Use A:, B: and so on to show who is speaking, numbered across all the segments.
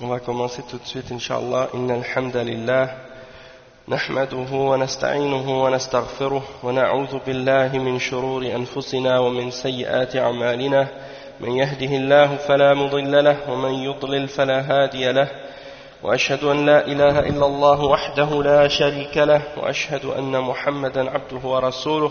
A: On va commencer tout de suite, Inch'Allah. Inna alhamdulillah. نحمده ونستعينه ونستغفره ونعوذ بالله من شرور أنفسنا ومن سيئات أعمالنا من يهده الله فلا مضل له ومن يضلل فلا هادي له وأشهد أن لا إله إلا الله وحده لا شريك له وأشهد أن محمدا عبده ورسوله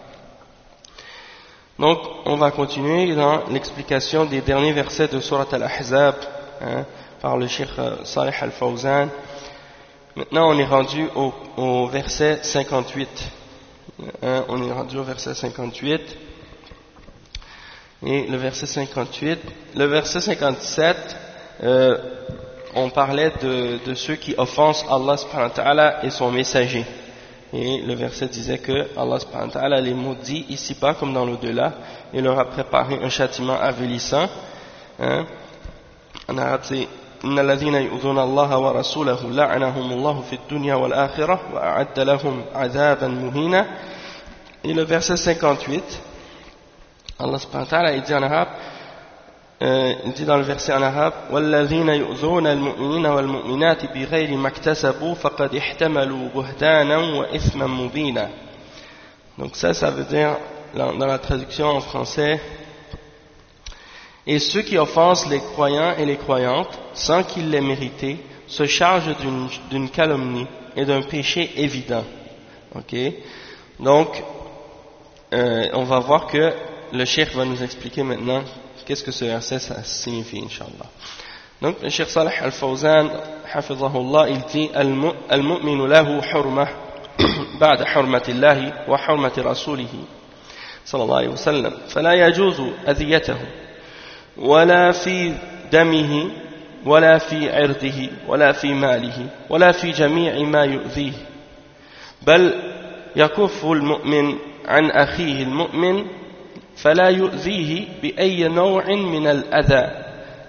A: Donc, on va continuer dans l'explication des derniers versets de Surat Al-Ahzab hein, par le Cheikh Salih Al-Fawzan. Maintenant, on est rendu au, verset 58. Hein, on est rendu au verset 58. Et le verset 58, le verset 57, euh, on parlait de, ceux qui offensent Allah et son messager. Et le verset disait que Allah subhanahu wa ta'ala les maudit ici-bas comme dans l'au-delà et leur a préparé un châtiment avilissant. Hein. En arabe c'est إن الذين يؤذون الله ورسوله لعنهم الله في الدنيا والآخرة وأعد لهم عذابا مهينا Et le verset 58, Allah subhanahu wa ta'ala il dit en arabe, euh, il dit dans le verset en arabe, وَالَّذِينَ يُؤْذُونَ الْمُؤْمِنِينَ وَالْمُؤْمِنَاتِ بِغَيْرِ مَا اكْتَسَبُوا فَقَدْ احْتَمَلُوا بُهْتَانًا وَإِثْمًا مُبِينًا Donc ça, ça veut dire, dans la traduction en français, et ceux qui offensent les croyants et les croyantes, sans qu'ils l'aient mérité, se chargent d'une calomnie et d'un péché évident. Ok Donc, euh, on va voir que le cheikh va nous expliquer maintenant qu'est-ce que ce verset ça signifie, Inch'Allah. Donc, le cheikh Salih al-Fawzan, hafizahullah, il dit Al-mu'minu lahu hurmah بعد حرمة الله وحرمة رسوله صلى الله عليه وسلم فلا يجوز أذيته ولا في دمه ولا في عرضه ولا في ماله ولا في جميع ما يؤذيه بل يكف المؤمن عن أخيه المؤمن فلا يؤذيه بأي نوع من الأذى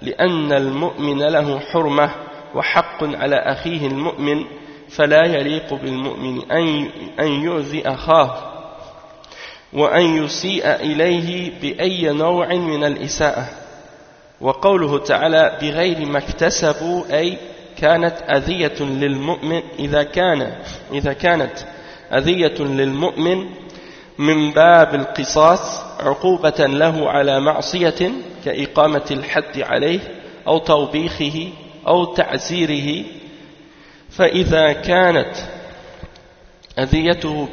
A: لأن المؤمن له حرمة وحق على أخيه المؤمن فلا يليق بالمؤمن أن يؤذي أخاه وأن يسيء إليه بأي نوع من الإساءة. وقوله تعالى بغير ما اكتسبوا أي كانت أذية للمؤمن إذا كان إذا كانت أذية للمؤمن من باب القصاص عقوبة له على معصية كإقامة الحد عليه أو توبيخه أو تعزيره فإذا كانت أذيته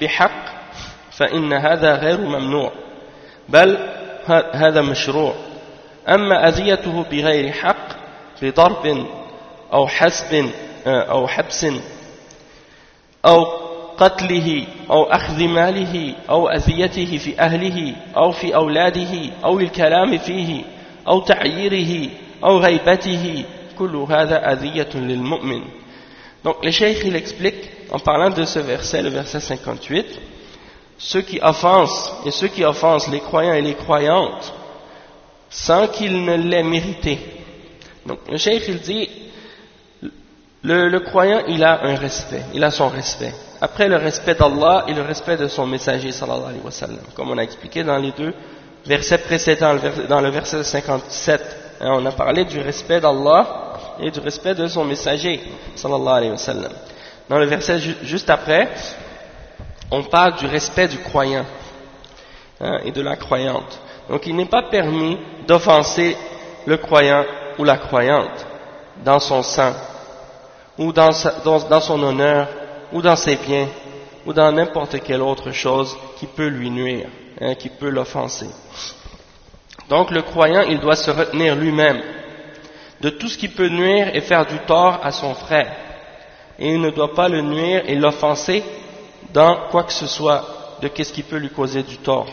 A: بحق فإن هذا غير ممنوع بل هذا مشروع. أما أذيته بغير حق بضرب أو حسب أو حبس أو قتله أو أخذ ماله أو أذيته في أهله أو في أولاده أو الكلام فيه أو تعييره أو غيبته كل هذا أذية للمؤمن Donc le cheikh il explique en parlant de ce verset, le verset 58, ceux qui offensent et ceux qui offensent les croyants et les croyantes sans qu'ils ne l'aient mérité. Donc le cheikh il dit le, le, croyant il a un respect, il a son respect. Après le respect d'Allah et le respect de son messager sallallahu alayhi wa sallam, comme on a expliqué dans les deux versets précédents, dans le verset 57, hein, on a parlé du respect d'Allah et du respect de son messager sallallahu alayhi wa sallam. Dans le verset ju juste après, on parle du respect du croyant hein, et de la croyante. Donc il n'est pas permis d'offenser le croyant ou la croyante dans son sang, ou dans son honneur, ou dans ses biens, ou dans n'importe quelle autre chose qui peut lui nuire, hein, qui peut l'offenser. Donc le croyant, il doit se retenir lui-même de tout ce qui peut nuire et faire du tort à son frère. Et il ne doit pas le nuire et l'offenser dans quoi que ce soit de qu'est-ce qui peut lui causer du tort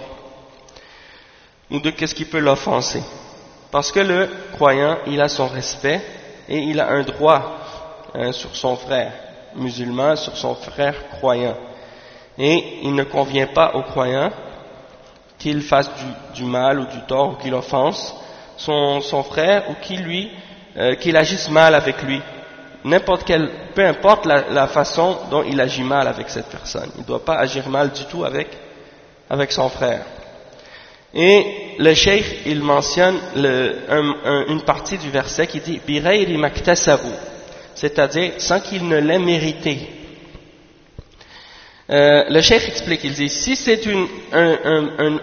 A: ou de qu'est-ce qui peut l'offenser. Parce que le croyant, il a son respect et il a un droit hein, sur son frère musulman, sur son frère croyant. Et il ne convient pas au croyant qu'il fasse du, mal ou du tort ou qu'il offense son, frère ou qu'il lui euh, qu'il agisse mal avec lui. N'importe peu importe la, façon dont il agit mal avec cette personne. Il ne doit pas agir mal du tout avec, avec son frère. Et le cheikh, il mentionne une partie du verset qui dit maktasabu, c'est-à-dire sans qu'il ne l'ait mérité. Euh, le cheikh explique, il dit si c'est une,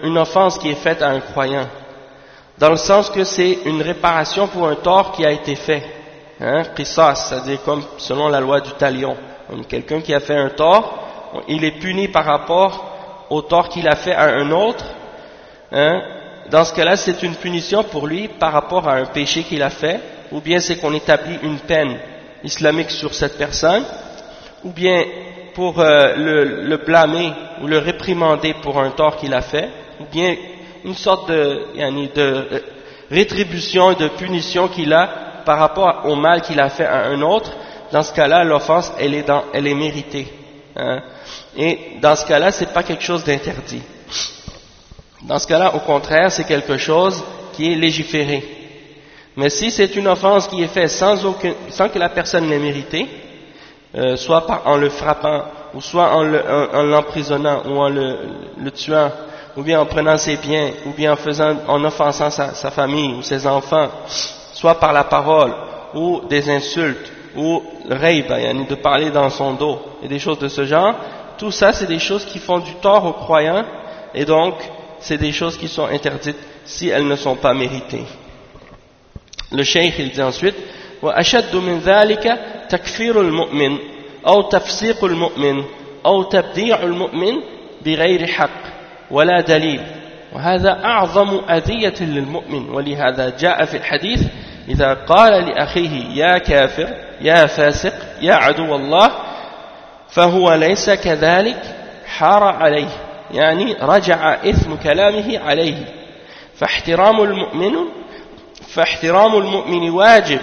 A: une offense qui est faite à un croyant, dans le sens que c'est une réparation pour un tort qui a été fait, hein, c'est-à-dire comme selon la loi du talion, quelqu'un qui a fait un tort, il est puni par rapport au tort qu'il a fait à un autre, Hein? dans ce cas-là, c'est une punition pour lui par rapport à un péché qu'il a fait, ou bien c'est qu'on établit une peine islamique sur cette personne, ou bien pour euh, le, blâmer ou le réprimander pour un tort qu'il a fait, ou bien une sorte de, de euh, rétribution et de punition qu'il a par rapport au mal qu'il a fait à un autre. Dans ce cas-là, l'offense, elle est, elle est méritée. Hein. Et dans ce cas-là, c'est pas quelque chose d'interdit. Dans ce cas-là, au contraire, c'est quelque chose qui est légiféré. Mais si c'est une offense qui est faite sans, que la personne l'ait mérité, euh, soit en le frappant, ou soit en l'emprisonnant, ou en le, tuant, ou bien en prenant ses biens, ou bien en, faisant, en offensant sa, famille ou ses enfants, soit par la parole, ou des insultes, ou le a de parler dans son dos, et des choses de ce genre, tout ça c'est des choses qui font du tort aux croyants, et donc c'est des choses qui sont interdites si elles ne sont pas méritées. Le cheikh il dit ensuite وأشد من ذلك تكفير المؤمن أو تفسيق المؤمن أو تبديع المؤمن بغير حق ولا دليل. وهذا أعظم أذية للمؤمن. ولهذا جاء في الحديث إذا قال لأخيه يا كافر يا فاسق يا عدو الله فهو ليس كذلك حار عليه. يعني رجع إثم كلامه عليه. فاحترام المؤمن فاحترام المؤمن واجب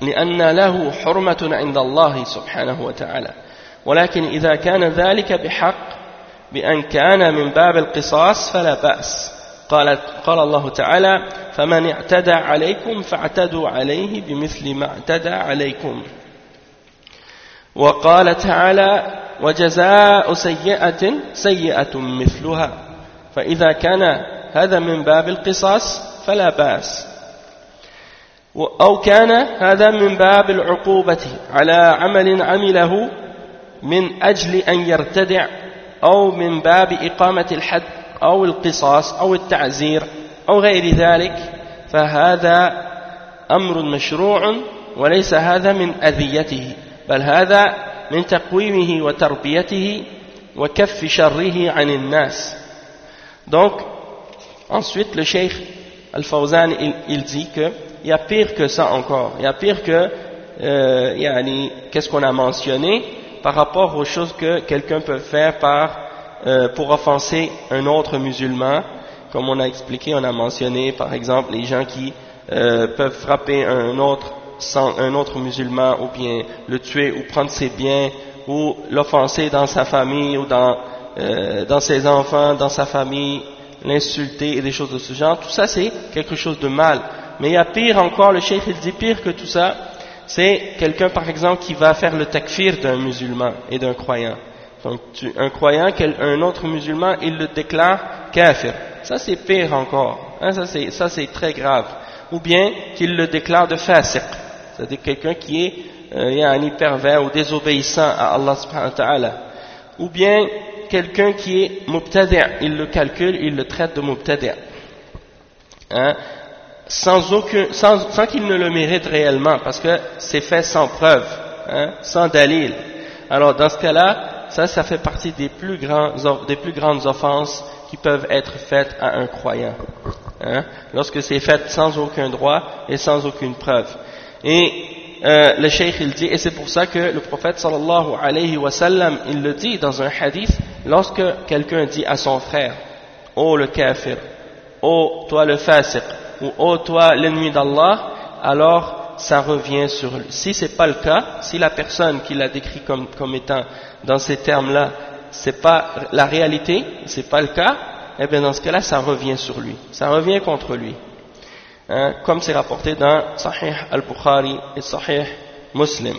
A: لأن له حرمة عند الله سبحانه وتعالى. ولكن إذا كان ذلك بحق بأن كان من باب القصاص فلا بأس. قال, قال الله تعالى فمن اعتدى عليكم فاعتدوا عليه بمثل ما اعتدى عليكم. وقال تعالى وجزاء سيئة سيئة مثلها. فإذا كان هذا من باب القصاص فلا بأس. أو كان هذا من باب العقوبة على عمل عمله من أجل أن يرتدع أو من باب إقامة الحد أو القصاص أو التعزير أو غير ذلك فهذا أمر مشروع وليس هذا من أذيته بل هذا من تقويمه وتربيته وكف شره عن الناس. Donc ensuite le cheikh Al-Fawzan il, il dit que il y a pire que ça encore. Il y a pire que euh, qu'est-ce qu'on a mentionné par rapport aux choses que quelqu'un peut faire par, euh, pour offenser un autre musulman. Comme on a expliqué on a mentionné par exemple les gens qui euh, peuvent frapper un autre un autre musulman ou bien le tuer ou prendre ses biens ou l'offenser dans sa famille ou dans, dans ses enfants, dans sa famille, l'insulter et des choses de ce genre, tout ça c'est quelque chose de mal. Mais il y a pire encore, le cheikh il dit pire que tout ça, c'est quelqu'un par exemple qui va faire le takfir d'un musulman et d'un croyant. Donc un croyant, un autre musulman, il le déclare kafir. Ça c'est pire encore. Hein, ça c'est très grave. Ou bien qu'il le déclare de fasiq c'est-à-dire quelqu'un qui est euh, un pervers ou désobéissant à Allah subhanahu wa ta'ala, ou bien quelqu'un qui est mubtadi' il le calcule, il le traite de mubtadi' hein, sans, aucun, sans, sans qu'il ne le mérite réellement, parce que c'est fait sans preuve, hein, sans dalil. Alors dans ce cas-là, ça, ça fait partie des plus, grands, des plus grandes offenses qui peuvent être faites à un croyant. Hein, lorsque c'est fait sans aucun droit et sans aucune preuve. Et euh, le cheikh il dit, et c'est pour ça que le prophète sallallahu alayhi wa sallam, il le dit dans un hadith, lorsque quelqu'un dit à son frère, ô le kafir, ô toi le fasiq, ou ô toi l'ennemi d'Allah, alors ça revient sur lui. Si c'est pas le cas, si la personne qui l'a décrit comme, comme étant dans ces termes-là, c'est pas la réalité, c'est pas le cas, eh bien dans ce cas-là, ça revient sur lui, ça revient contre lui. Hein, comme c'est rapporté dans Sahih al-Bukhari et Sahih Muslim.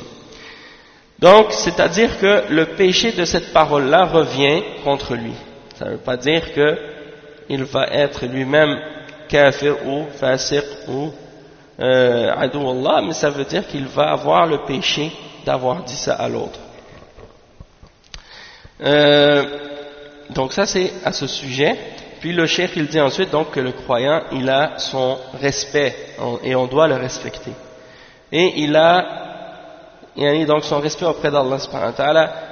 A: Donc, c'est-à-dire que le péché de cette parole-là revient contre lui. Ça ne veut pas dire qu'il va être lui-même kafir ou fasiq ou euh, Allah, mais ça veut dire qu'il va avoir le péché d'avoir dit ça à l'autre. Euh, donc ça c'est à ce sujet. Puis le cheikh il dit ensuite donc que le croyant il a son respect et on doit le respecter. Et il a, il a donc son respect auprès d'Allah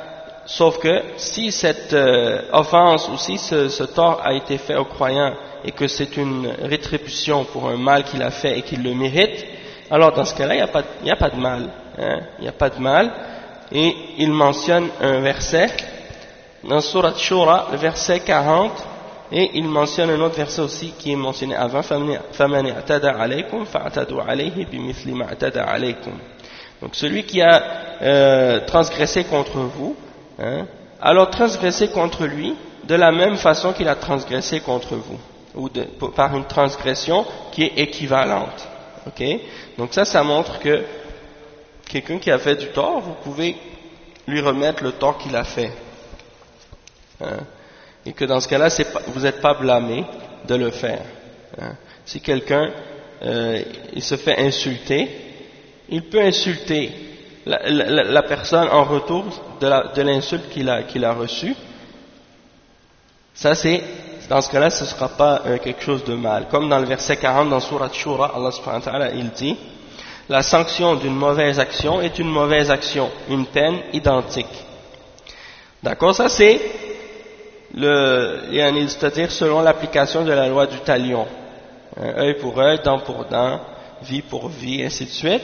A: sauf que si cette euh, offense ou si ce, tort a été fait au croyant et que c'est une rétribution pour un mal qu'il a fait et qu'il le mérite, alors dans ce cas-là, il n'y a, a pas de mal. Hein, il n'y a pas de mal. Et il mentionne un verset dans Surat Shura, le verset 40, et il mentionne un autre verset aussi qui est mentionné avant donc celui qui a euh, transgressé contre vous hein, alors transgressez contre lui de la même façon qu'il a transgressé contre vous ou par une transgression qui est équivalente. Ok? Donc ça ça montre que quelqu'un qui a fait du tort vous pouvez lui remettre le tort qu'il a fait. Hein? Et que dans ce cas-là, vous n'êtes pas blâmé de le faire. Hein? Si quelqu'un euh, se fait insulter, il peut insulter la, personne en retour de l'insulte qu'il a, a reçue. Ça, c'est dans ce cas-là, ce ne sera pas euh, quelque chose de mal. Comme dans le verset 40 dans Surat Shura, Allah subhanahu wa il dit La sanction d'une mauvaise action est une mauvaise action, une peine identique. D'accord Ça, c'est c'est-à-dire selon l'application de la loi du talion. œil pour œil, dent pour dent, vie pour vie, ainsi de suite.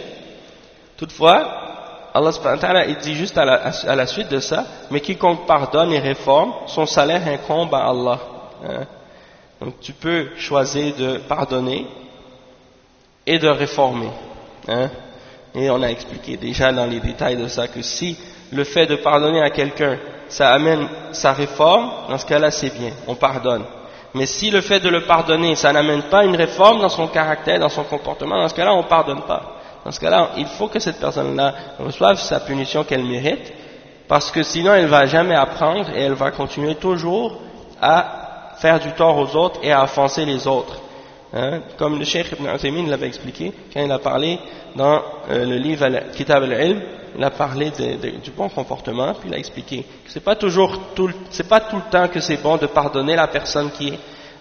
A: Toutefois, Allah il dit juste à la, suite de ça, mais quiconque pardonne et réforme, son salaire incombe à Allah. Hein. Donc tu peux choisir de pardonner et de réformer. Hein. Et on a expliqué déjà dans les détails de ça que si le fait de pardonner à quelqu'un ça amène sa réforme, dans ce cas-là c'est bien, on pardonne. Mais si le fait de le pardonner, ça n'amène pas une réforme dans son caractère, dans son comportement, dans ce cas-là on ne pardonne pas. Dans ce cas-là, il faut que cette personne-là reçoive sa punition qu'elle mérite, parce que sinon elle va jamais apprendre et elle va continuer toujours à faire du tort aux autres et à offenser les autres. Hein? Comme le Cheikh Ibn Uthaymin l'avait expliqué quand il a parlé dans euh, le livre Kitab al-Ilm, il a parlé du bon comportement, puis il a expliqué que c'est pas toujours tout, pas tout le temps que c'est bon de pardonner la personne qui,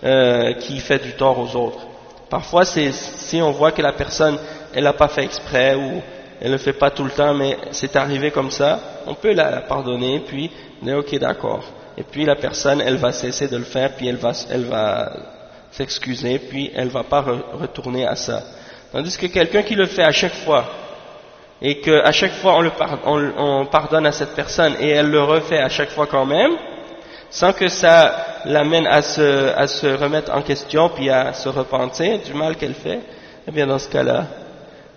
A: euh, qui fait du tort aux autres. Parfois, si on voit que la personne, elle n'a pas fait exprès ou elle le fait pas tout le temps, mais c'est arrivé comme ça, on peut la pardonner, puis dire ok d'accord. Et puis la personne, elle va cesser de le faire, puis elle va, elle va s'excuser, puis elle va pas retourner à ça. Tandis que quelqu'un qui le fait à chaque fois, et qu'à chaque fois on, pardonne à cette personne et elle le refait à chaque fois quand même, sans que ça l'amène à se, remettre en question puis à se repentir du mal qu'elle fait, eh bien dans ce cas-là,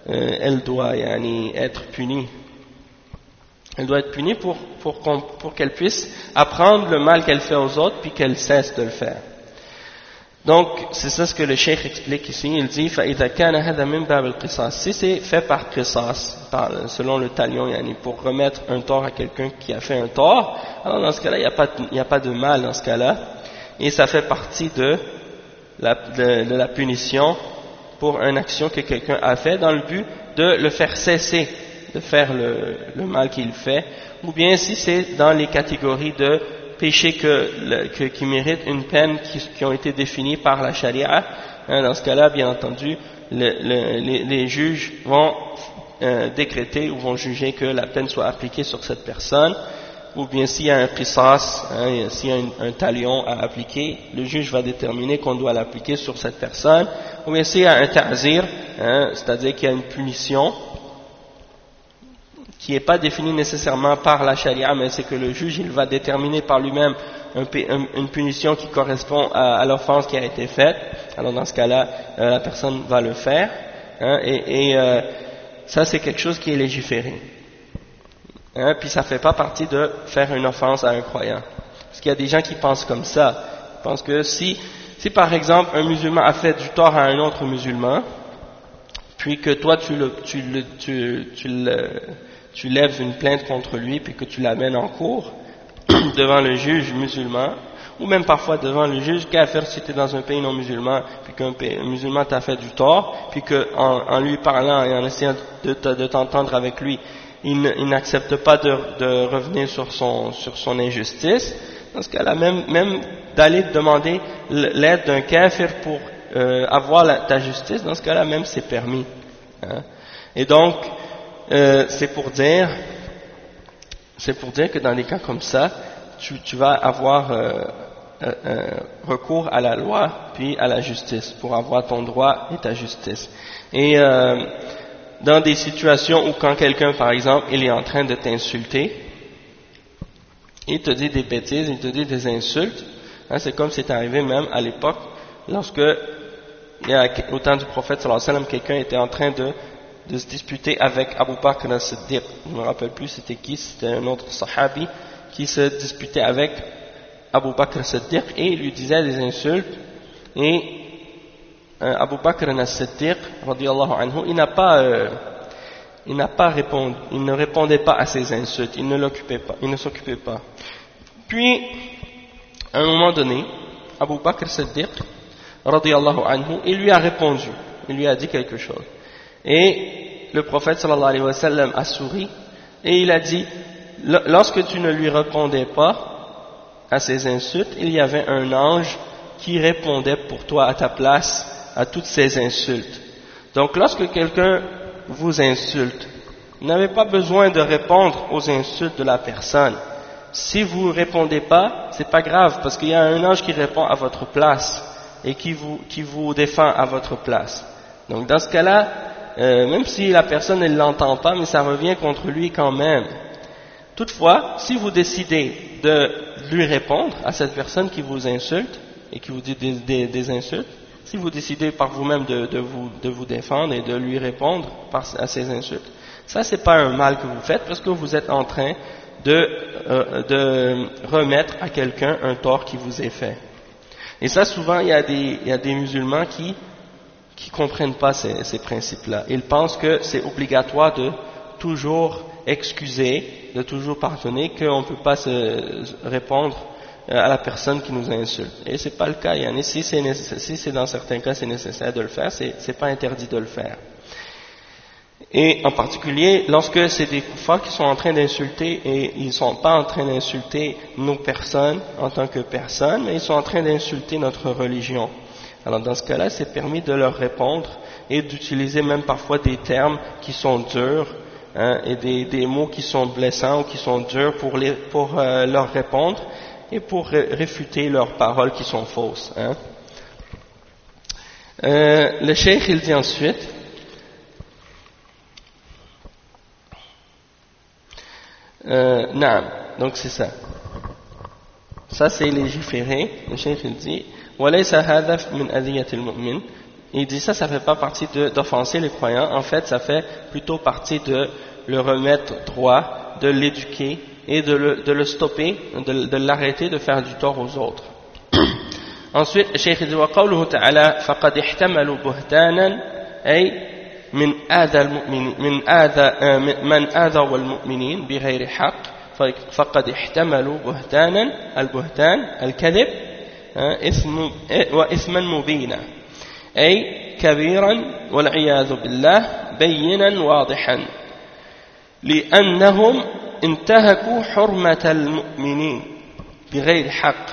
A: elle doit être punie. Elle doit être punie pour, pour qu'elle puisse apprendre le mal qu'elle fait aux autres puis qu'elle cesse de le faire. Donc, c'est ça ce que le cheikh explique ici. Il dit, Si c'est fait par qisas, selon le talion, pour remettre un tort à quelqu'un qui a fait un tort, alors dans ce cas-là, il n'y a, pas de mal dans ce cas-là. Et ça fait partie de la, de, la punition pour une action que quelqu'un a fait dans le but de le faire cesser de faire le, le mal qu'il fait. Ou bien si c'est dans les catégories de péchés qui méritent une peine qui, ont été définis par la charia. Hein, dans ce cas-là, bien entendu, les, juges vont euh, décréter ou vont juger que la peine soit appliquée sur cette personne. Ou bien s'il y a un qisas, hein, s'il y a un, talion à appliquer, le juge va déterminer qu'on doit l'appliquer sur cette personne, ou bien s'il y a un ta'zir, hein, c'est-à-dire qu'il y a une punition qui n'est pas définie nécessairement par la charia, mais c'est que le juge il va déterminer par lui-même une punition qui correspond à, l'offense qui a été faite. Alors dans ce cas-là, euh, la personne va le faire, hein, et, euh, ça c'est quelque chose qui est légiféré. Hein, puis ça ne fait pas partie de faire une offense à un croyant. Parce qu'il y a des gens qui pensent comme ça. Ils pensent que si, si par exemple un musulman a fait du tort à un autre musulman, puis que toi tu, le, tu, le, tu, le, tu lèves une plainte contre lui, puis que tu l'amènes en cours devant le juge musulman, ou même parfois devant le juge, qu'à faire si tu es dans un pays non musulman, puis qu'un musulman t'a fait du tort, puis qu'en en lui parlant et en essayant de, de t'entendre avec lui, il n'accepte pas de, revenir sur son, injustice, dans ce cas-là, même, d'aller demander l'aide d'un kafir pour euh, avoir ta justice, dans ce cas-là même c'est permis. Hein. Et donc, euh, c'est pour dire, que dans des cas comme ça, tu, vas avoir euh, recours à la loi puis à la justice pour avoir ton droit et ta justice. Et dans des situations où quand quelqu'un, par exemple, il est en train de t'insulter, il te dit des bêtises, il te dit des insultes, hein, c'est comme c'est arrivé même à l'époque, lorsque, au temps du prophète sallallahu alayhi wa sallam, quelqu'un était en train de, de, se disputer avec Abu Bakr al-Siddiq, je ne me rappelle plus c'était qui, c'était un autre sahabi, qui se disputait avec Abu Bakr al-Siddiq et il lui disait des insultes, et Abu Bakr al-Siddiq, anhu, il n'a pas, euh, il n'a pas répondu, il ne répondait pas à ces insultes, il ne l'occupait pas, il ne s'occupait pas. Puis, à un moment donné, Abu Bakr al-Siddiq, anhu, il lui a répondu, il lui a dit quelque chose. Et le prophète sallallahu alayhi wa sallam a souri et il a dit, lorsque tu ne lui répondais pas à ces insultes, il y avait un ange qui répondait pour toi à ta place à toutes ces insultes. Donc lorsque quelqu'un vous insulte, vous n'avez pas besoin de répondre aux insultes de la personne. Si vous ne répondez pas, c'est pas grave, parce qu'il y a un ange qui répond à votre place et qui vous, qui vous défend à votre place. Donc dans ce cas-là, euh, même si la personne ne l'entend pas, mais ça revient contre lui quand même. Toutefois, si vous décidez de lui répondre à cette personne qui vous insulte et qui vous dit des insultes, si vous décidez par vous-même de, vous, défendre et de lui répondre à ces insultes, ça c'est pas un mal que vous faites parce que vous êtes en train de, euh, remettre à quelqu'un un tort qui vous est fait. Et ça souvent il y a des, musulmans qui qui comprennent pas ces, ces principes-là. Ils pensent que c'est obligatoire de toujours excuser, de toujours pardonner, qu'on ne peut pas se répondre à la personne qui nous insulte. Et c'est pas le cas. Si c'est si dans certains cas c'est nécessaire de le faire, c'est pas interdit de le faire. Et en particulier, lorsque c'est des koufars qui sont en train d'insulter et ils ne sont pas en train d'insulter nos personnes en tant que personnes, mais ils sont en train d'insulter notre religion. Alors dans ce cas-là, c'est permis de leur répondre et d'utiliser même parfois des termes qui sont durs hein, et des, des, mots qui sont blessants ou qui sont durs pour, les, pour euh, leur répondre et pour réfuter leurs paroles qui sont fausses. Hein. Euh, le cheikh il dit ensuite euh, non, donc c'est ça. Ça c'est légiféré. Le cheikh il dit il dit ça, ça fait pas partie d'offenser les croyants. En fait, ça fait plutôt partie de le remettre droit, de l'éduquer et de le, de le stopper, de, de l'arrêter de faire du tort aux autres. Ensuite, Cheikh dit وقوله تعالى فقد احتملوا بهتانا أي من آذى المؤمنين من آذى من آذوا المؤمنين بغير حق فقد احتملوا بهتانا البهتان الكذب اسم وإثما مبينا أي كبيرا والعياذ بالله بينا واضحا لأنهم انتهكوا حرمة المؤمنين بغير حق.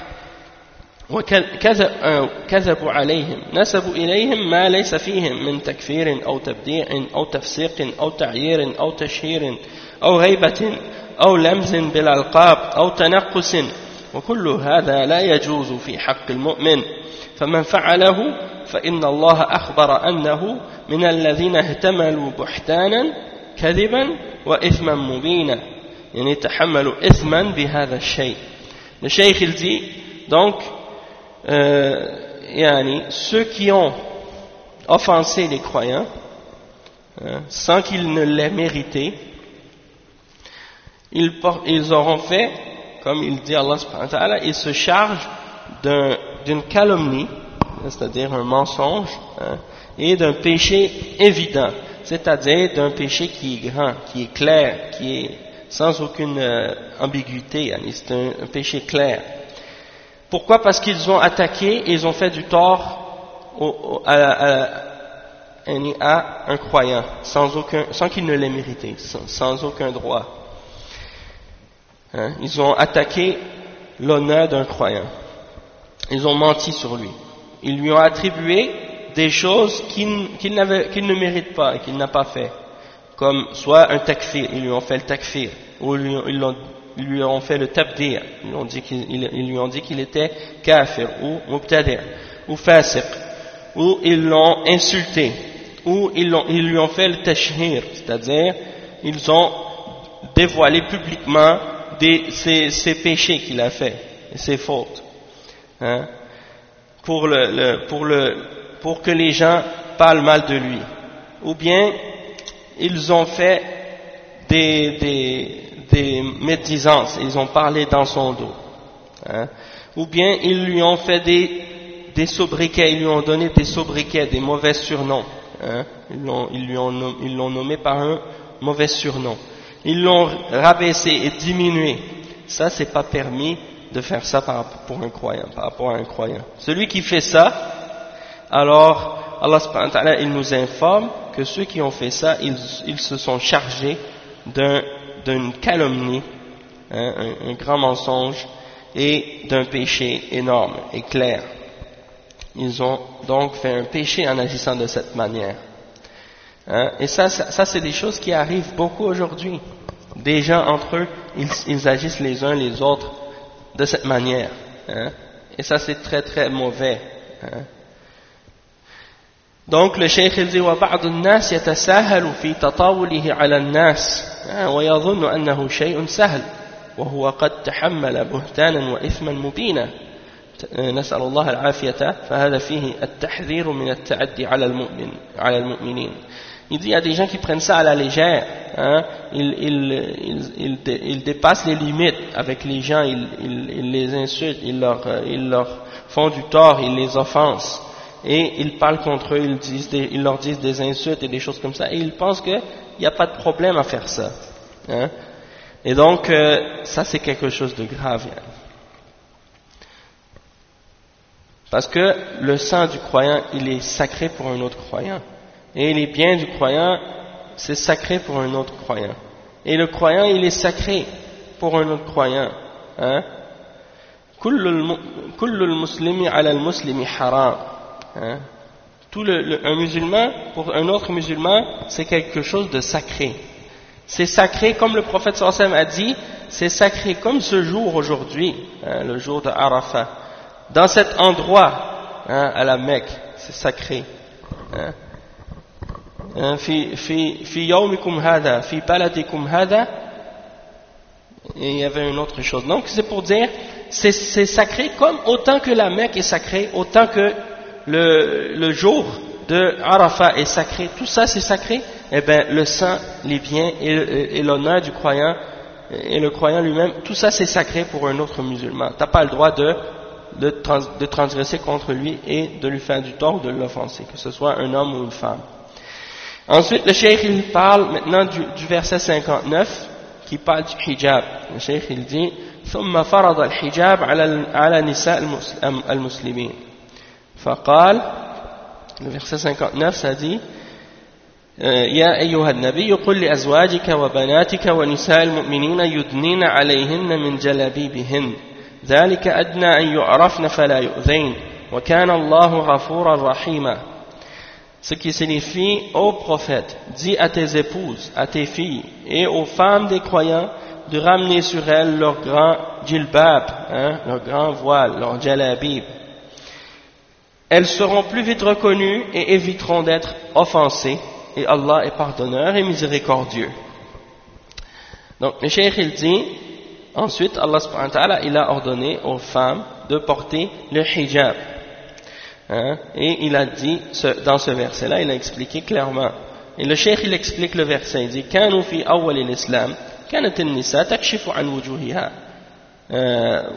A: وكذبوا عليهم. نسبوا إليهم ما ليس فيهم من تكفير أو تبديع أو تفسيق أو تعيير أو تشهير أو غيبة أو لمز بالألقاب أو تنقص. وكل هذا لا يجوز في حق المؤمن. فمن فعله فإن الله أخبر أنه من الذين اهتملوا بحتانا كذبا وإثما مبينا. يعني تحملوا إثما بهذا الشيء Le Cheikh il dit donc euh, yani, ceux qui ont offensé les croyants hein, sans qu'ils ne l'aient mérité ils, ils auront fait comme il dit Allah subhanahu wa ta'ala ils se chargent d'une calomnie c'est-à-dire un mensonge hein, et d'un péché évident c'est-à-dire d'un péché qui est grand, qui est clair, qui est sans aucune euh, ambiguïté, c'est un, péché clair. Pourquoi? Parce qu'ils ont attaqué et ils ont fait du tort à, un croyant, sans, aucun, sans qu'il ne l'ait mérité, sans, aucun droit. Hein? Ils ont attaqué l'honneur d'un croyant. Ils ont menti sur lui. Ils lui ont attribué des choses qu'il ne mérite pas et qu'il n'a pas fait. Comme soit un takfir, ils lui ont fait le takfir, ou ils, lui ont fait le tabdir, ils, lui ont dit qu'il était kafir, ou mubtadir, ou fasiq, ou ils l'ont insulté, ou ils, lui ont fait le tashhir, c'est-à-dire ils ont dévoilé publiquement des, ses, péchés qu'il a fait, ses fautes. Hein, pour le, pour le, pour que les gens parlent mal de lui. Ou bien, ils ont fait des, des, des médisances, ils ont parlé dans son dos. Hein. Ou bien, ils lui ont fait des, des sobriquets, ils lui ont donné des sobriquets, des mauvais surnoms. Hein. Ils l'ont ils l'ont nommé par un mauvais surnom. Ils l'ont rabaissé et diminué. Ça, c'est pas permis de faire ça pour un croyant, par rapport à un croyant. Celui qui fait ça, alors Allah il nous informe que ceux qui ont fait ça, ils, ils se sont chargés d'une calomnie, hein, un, grand mensonge et d'un péché énorme et clair. Ils ont donc fait un péché en agissant de cette manière. Hein, et ça, ça, c'est des choses qui arrivent beaucoup aujourd'hui. Des gens entre eux, ils, agissent les uns les autres de cette manière. Hein, et ça c'est très très mauvais. Donc le cheikh il dit وبعض الناس يتساهل في تطاوله على الناس ويظن أنه شيء سهل وهو قد تحمل بهتانا وإثما مبينا نسأل الله العافية فهذا فيه التحذير من التعدي على المؤمن على المؤمنين Il dit il y a des gens qui prennent ça à la légère, hein, ils, ils, ils, ils, dépassent les limites avec les gens, ils, ils les insultent, ils leur, ils leur font du tort, ils les offensent et ils parlent contre eux, ils, leur disent des insultes et des choses comme ça, et ils pensent qu'il n'y a pas de problème à faire ça. Hein. Et donc, euh, ça c'est quelque chose de grave. Parce que le sang du croyant, il est sacré pour un autre croyant. Et les biens du croyant, c'est sacré pour un autre croyant. Et le croyant, il est sacré pour un autre croyant. Hein? haram. Hein? Tout le, un musulman, pour un autre musulman, c'est quelque chose de sacré. C'est sacré, comme le prophète sallam a dit, c'est sacré comme ce jour aujourd'hui, hein, le jour de Arafat. Dans cet endroit, hein, à la Mecque, c'est sacré. Hein? Et il y avait une autre chose. Donc c'est pour dire, c'est sacré comme autant que la Mecque est sacrée, autant que le, le jour de Arafat est sacré, tout ça c'est sacré, eh bien le sang, les biens et, l'honneur du croyant et le croyant lui-même, tout ça c'est sacré pour un autre musulman. Tu n'as pas le droit de, de, de, transgresser contre lui et de lui faire du tort ou de l'offenser, que ce soit un homme ou une femme. Ensuite, le cheikh il parle maintenant du, du verset 59 qui parle du hijab. Le cheikh il dit ثم فرض الحجاب على على نساء المسلمين فقال verset 59 ça dit يا أيها النبي قل لأزواجك وبناتك ونساء المؤمنين يدنين عليهن من جلابيبهن ذلك أدنى أن يعرفن فلا يؤذين وكان الله غفورا رحيما Ce qui signifie, ô prophète, dis à tes épouses, à tes filles et aux femmes des croyants de ramener sur elles leur grand djilbab, hein, leur grand voile, leur jalabib. Elles seront plus vite reconnues et éviteront d'être offensées, et Allah est pardonneur et miséricordieux. Donc, le cheikh il dit, ensuite, Allah subhanahu wa ta'ala, il a ordonné aux femmes de porter le hijab. Hein, et il a dit, dans ce verset-là, il a expliqué clairement. Et le cheikh, il explique le verset, il dit, كانوا في أول الإسلام كانت النساء تكشف عن وجوهها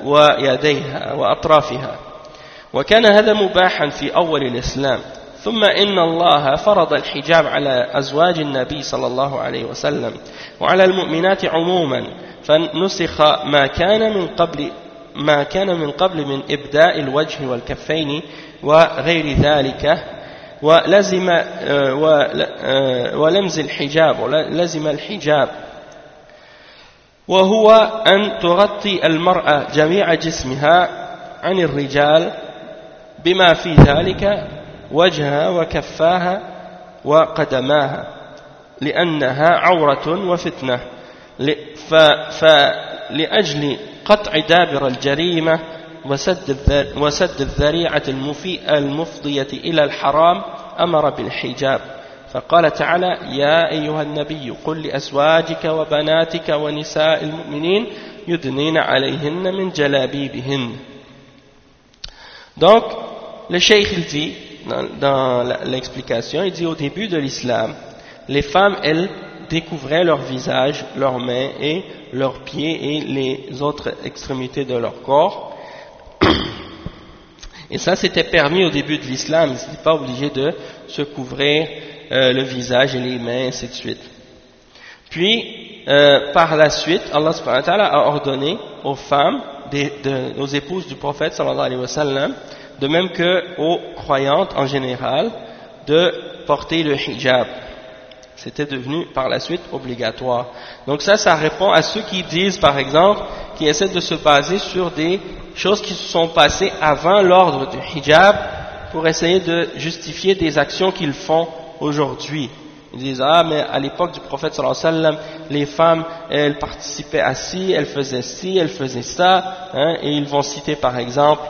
A: ويديها وأطرافها وكان هذا مباحا في أول الإسلام. ثم إن الله فرض الحجاب على أزواج النبي صلى الله عليه وسلم وعلى المؤمنات عموما فنسخ ما كان من قبل ما كان من قبل من إبداء الوجه والكفين وغير ذلك ولزم ولمز الحجاب ولزم الحجاب وهو أن تغطي المرأة جميع جسمها عن الرجال بما في ذلك وجهها وكفاها وقدماها لأنها عورة وفتنة فلأجل قطع دابر الجريمة وسد الذريعة المفضية إلى الحرام أمر بالحجاب. فقال تعالى يا أيها النبي قل لأزواجك وبناتك ونساء المؤمنين يدنين عليهن من جلابيبهن. Donc, le cheikh il dit, dans, l'explication, il dit au début de l'islam, les femmes, elles, découvraient leur visage, leurs mains et leurs pieds et les autres extrémités de leur corps. Et ça, c'était permis au début de l'islam, ils n'étaient pas obligés de se couvrir euh, le visage et les mains, ainsi de suite. Puis, euh, par la suite, Allah subhanahu wa ta'ala a ordonné aux femmes, aux épouses du prophète sallallahu alayhi wa sallam, de même que aux croyantes en général, de porter le hijab. C'était devenu par la suite obligatoire. Donc ça, ça répond à ceux qui disent, par exemple, qui essaient de se baser sur des choses qui se sont passées avant l'ordre du hijab pour essayer de justifier des actions qu'ils font aujourd'hui. Ils disent, ah, mais à l'époque du prophète sallallahu alayhi wa sallam, les femmes, elles participaient à ci, elles faisaient ci, elles faisaient ça, hein, et ils vont citer par exemple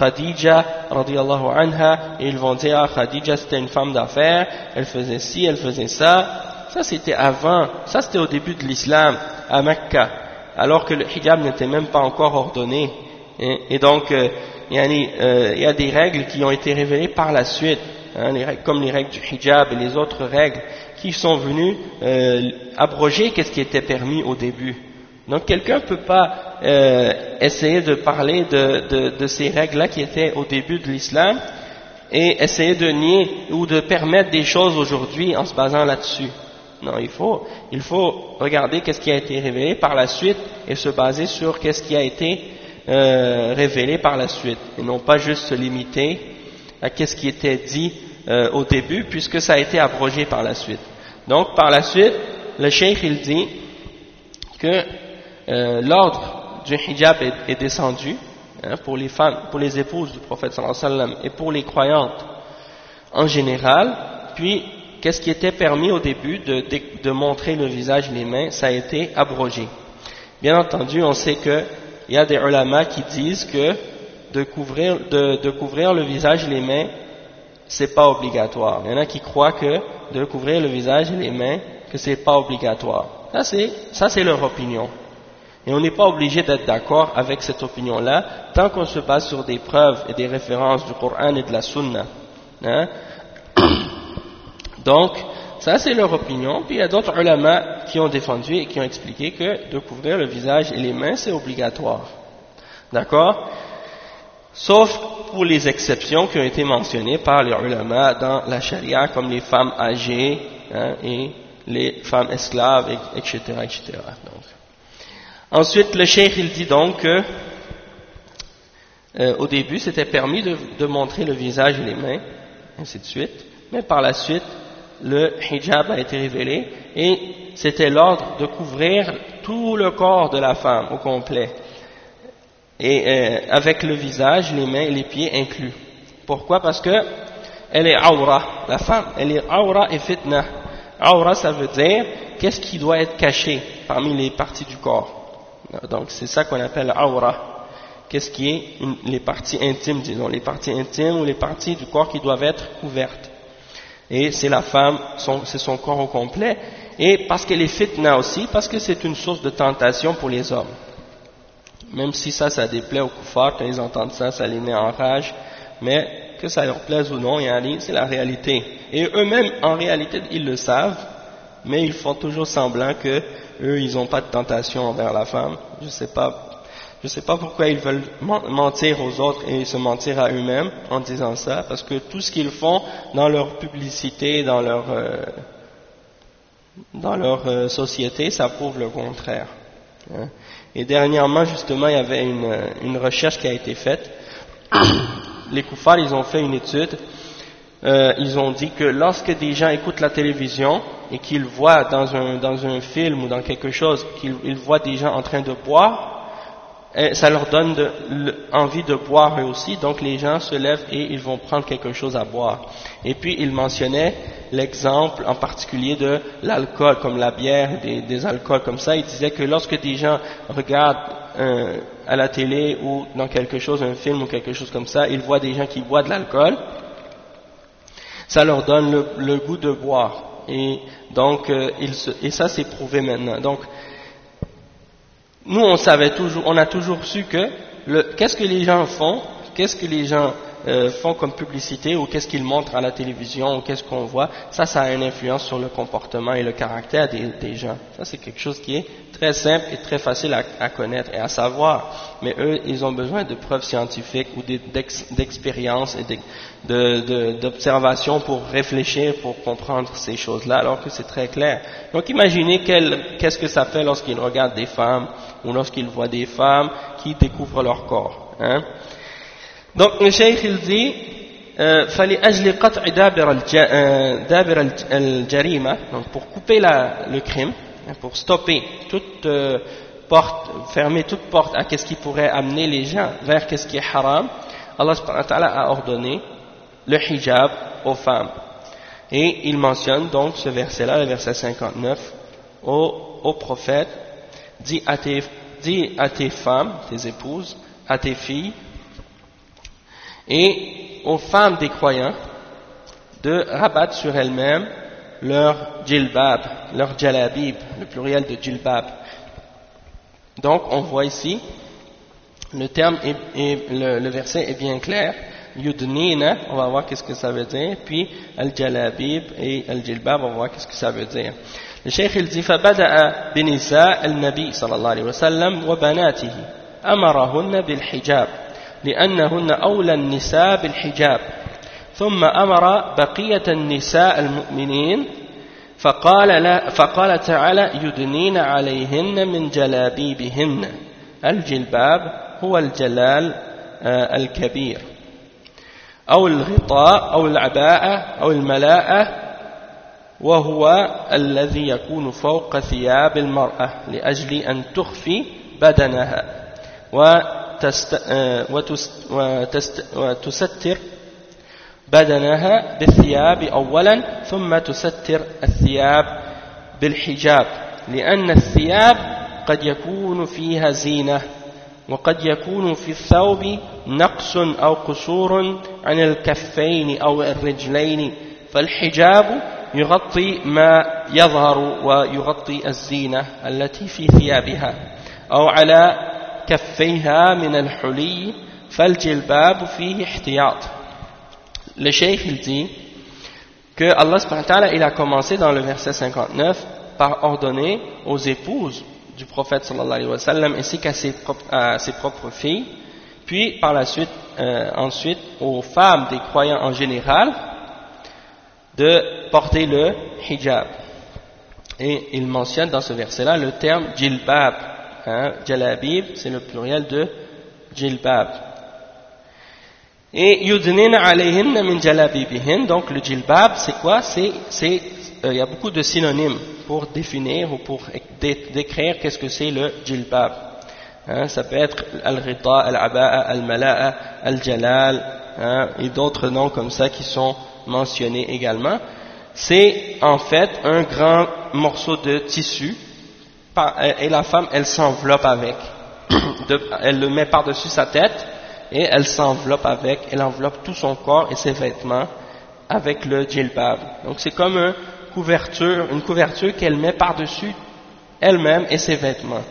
A: Khadija, radiallahu anha, et ils vont dire, ah, Khadija c'était une femme d'affaires, elle faisait ci, elle faisait ça. Ça c'était avant, ça c'était au début de l'islam, à Mecca, alors que le hijab n'était même pas encore ordonné. Et, donc, euh, euh, il y a des règles qui ont été révélées par la suite. Hein, comme les règles du hijab et les autres règles qui sont venues euh, abroger qu'est-ce qui était permis au début. Donc quelqu'un ne peut pas euh, essayer de parler de, de, de ces règles-là qui étaient au début de l'islam et essayer de nier ou de permettre des choses aujourd'hui en se basant là-dessus. Non, il faut, il faut regarder qu'est-ce qui a été révélé par la suite et se baser sur qu'est-ce qui a été euh, révélé par la suite et non pas juste se limiter à qu'est-ce qui était dit euh, au début puisque ça a été abrogé par la suite. Donc par la suite, le cheikh il dit que euh, l'ordre du hijab est, descendu hein, pour les femmes, pour les épouses du prophète et pour les croyantes en général, puis qu'est-ce qui était permis au début de, montrer le visage et les mains, ça a été abrogé. Bien entendu, on sait qu'il y a des ulama qui disent que de couvrir, le visage et les mains, c'est pas obligatoire. Il y en a qui croient que de couvrir le visage et les mains, que c'est pas obligatoire. Ça c'est leur opinion. Et on n'est pas obligé d'être d'accord avec cette opinion-là tant qu'on se base sur des preuves et des références du Coran et de la Sunna. Hein. Donc, ça c'est leur opinion. Puis il y a d'autres ulama qui ont défendu et qui ont expliqué que de couvrir le visage et les mains c'est obligatoire. D'accord? Sauf pour les exceptions qui ont été mentionnées par les ulama dans la charia, comme les femmes âgées hein, et les femmes esclaves, etc. etc. Donc, Ensuite, le cheikh il dit donc que euh, au début c'était permis de, montrer le visage et les mains, ainsi de suite, mais par la suite le hijab a été révélé et c'était l'ordre de couvrir tout le corps de la femme au complet, et euh, avec le visage, les mains et les pieds inclus. Pourquoi? Parce que elle est aura, la femme, elle est aura et fitna. Aura ça veut dire qu'est-ce qui doit être caché parmi les parties du corps? Donc c'est ça qu'on appelle aura. Qu'est-ce qui est les parties intimes, disons, les parties intimes ou les parties du corps qui doivent être couvertes. Et c'est la femme, c'est son corps au complet. Et parce qu'elle est fitna aussi, parce que c'est une source de tentation pour les hommes. Même si ça, ça déplaît aux kuffars, quand ils entendent ça, ça les met en rage. Mais que ça leur plaise ou non, c'est la réalité. Et eux-mêmes, en réalité, ils le savent, mais ils font toujours semblant que eux, ils n'ont pas de tentation envers la femme. Je sais pas. Je sais pas pourquoi ils veulent mentir aux autres et se mentir à eux-mêmes en disant ça, parce que tout ce qu'ils font dans leur publicité, dans leur euh, dans leur euh, société, ça prouve le contraire. Hein. Et dernièrement, justement, il y avait une, une recherche qui a été faite. Les koufars, ils ont fait une étude euh, ils ont dit que lorsque des gens écoutent la télévision et qu'ils voient dans un, dans un film ou dans quelque chose, qu'ils voient des gens en train de boire, eh, ça leur donne envie de boire eux aussi, donc les gens se lèvent et ils vont prendre quelque chose à boire. Et puis il mentionnait l'exemple en particulier de l'alcool, comme la bière, des, alcools comme ça. Il disait que lorsque des gens regardent à la télé ou dans quelque chose, un film ou quelque chose comme ça, ils voient des gens qui boivent de l'alcool, ça leur donne le, goût de boire. Et donc, euh, et ça c'est prouvé maintenant. Donc, nous on savait toujours, on a toujours su que qu'est-ce que les gens font, qu'est-ce que les gens euh, font comme publicité ou qu'est-ce qu'ils montrent à la télévision ou qu'est-ce qu'on voit, ça, ça a une influence sur le comportement et le caractère des, gens. Ça, c'est quelque chose qui est très simple et très facile à, connaître et à savoir. Mais eux, ils ont besoin de preuves scientifiques ou d'expériences et d'observations pour réfléchir, pour comprendre ces choses-là, alors que c'est très clair. Donc imaginez qu'est-ce que ça fait lorsqu'ils regardent des femmes ou lorsqu'ils voient des femmes qui découvrent leur corps. Hein. Donc le cheikh il dit فلأجل قطع دابر دابر الجريمة donc pour couper la, le crime hein, pour stopper toute euh, porte fermer toute porte à qu'est-ce qui pourrait amener les gens vers qu'est-ce qui est haram Allah subhanahu wa ta'ala a ordonné le hijab aux femmes et il mentionne donc ce verset là le verset 59 au, au prophète dis à tes, dis à tes femmes tes épouses à tes filles et aux femmes des croyants de rabattre sur elles-mêmes leur djilbab, leur jalabib, le pluriel de djilbab. Donc on voit ici, le terme et le, verset est bien clair, yudnina, on va voir qu'est-ce que ça veut dire, puis al-jalabib et al-jilbab, on va voir qu'est-ce que ça veut dire. Le cheikh il dit, فبدأ بنساء النبي صلى الله عليه وسلم وبناته أمرهن بالحجاب لأنهن أولى النساء بالحجاب. ثم أمر بقية النساء المؤمنين فقال, لا فقال تعالى يدنين عليهن من جلابيبهن. الجلباب هو الجلال آه، الكبير. أو الغطاء أو العباءة أو الملاءة وهو الذي يكون فوق ثياب المرأة لأجل أن تخفي بدنها. وتستر بدنها بالثياب أولا ثم تستر الثياب بالحجاب لأن الثياب قد يكون فيها زينة وقد يكون في الثوب نقص أو قصور عن الكفين أو الرجلين فالحجاب يغطي ما يظهر ويغطي الزينة التي في ثيابها أو على le cheikh dit que Allah il a commencé dans le verset 59 par ordonner aux épouses du prophète sallallahu alayhi wa sallam ainsi qu'à ses, propres filles puis par la suite euh, ensuite aux femmes des croyants en général de porter le hijab. Et il mentionne dans ce verset là le terme jilbab Hein, jalabib, c'est le pluriel de jilbab. Et yudnina alayhinna min jalabibihin, donc le jilbab, c'est quoi? C'est, euh, il y a beaucoup de synonymes pour définir ou pour décrire qu'est-ce que c'est le jilbab. Hein, ça peut être al-rita, al-aba'a, al-mala'a, al-jalal, hein, et d'autres noms comme ça qui sont mentionnés également. C'est en fait un grand morceau de tissu et la femme, elle s'enveloppe avec. elle le met par-dessus sa tête et elle s'enveloppe avec, elle enveloppe tout son corps et ses vêtements avec le djilbab. Donc c'est comme une couverture, une couverture qu'elle met par-dessus elle-même et ses vêtements.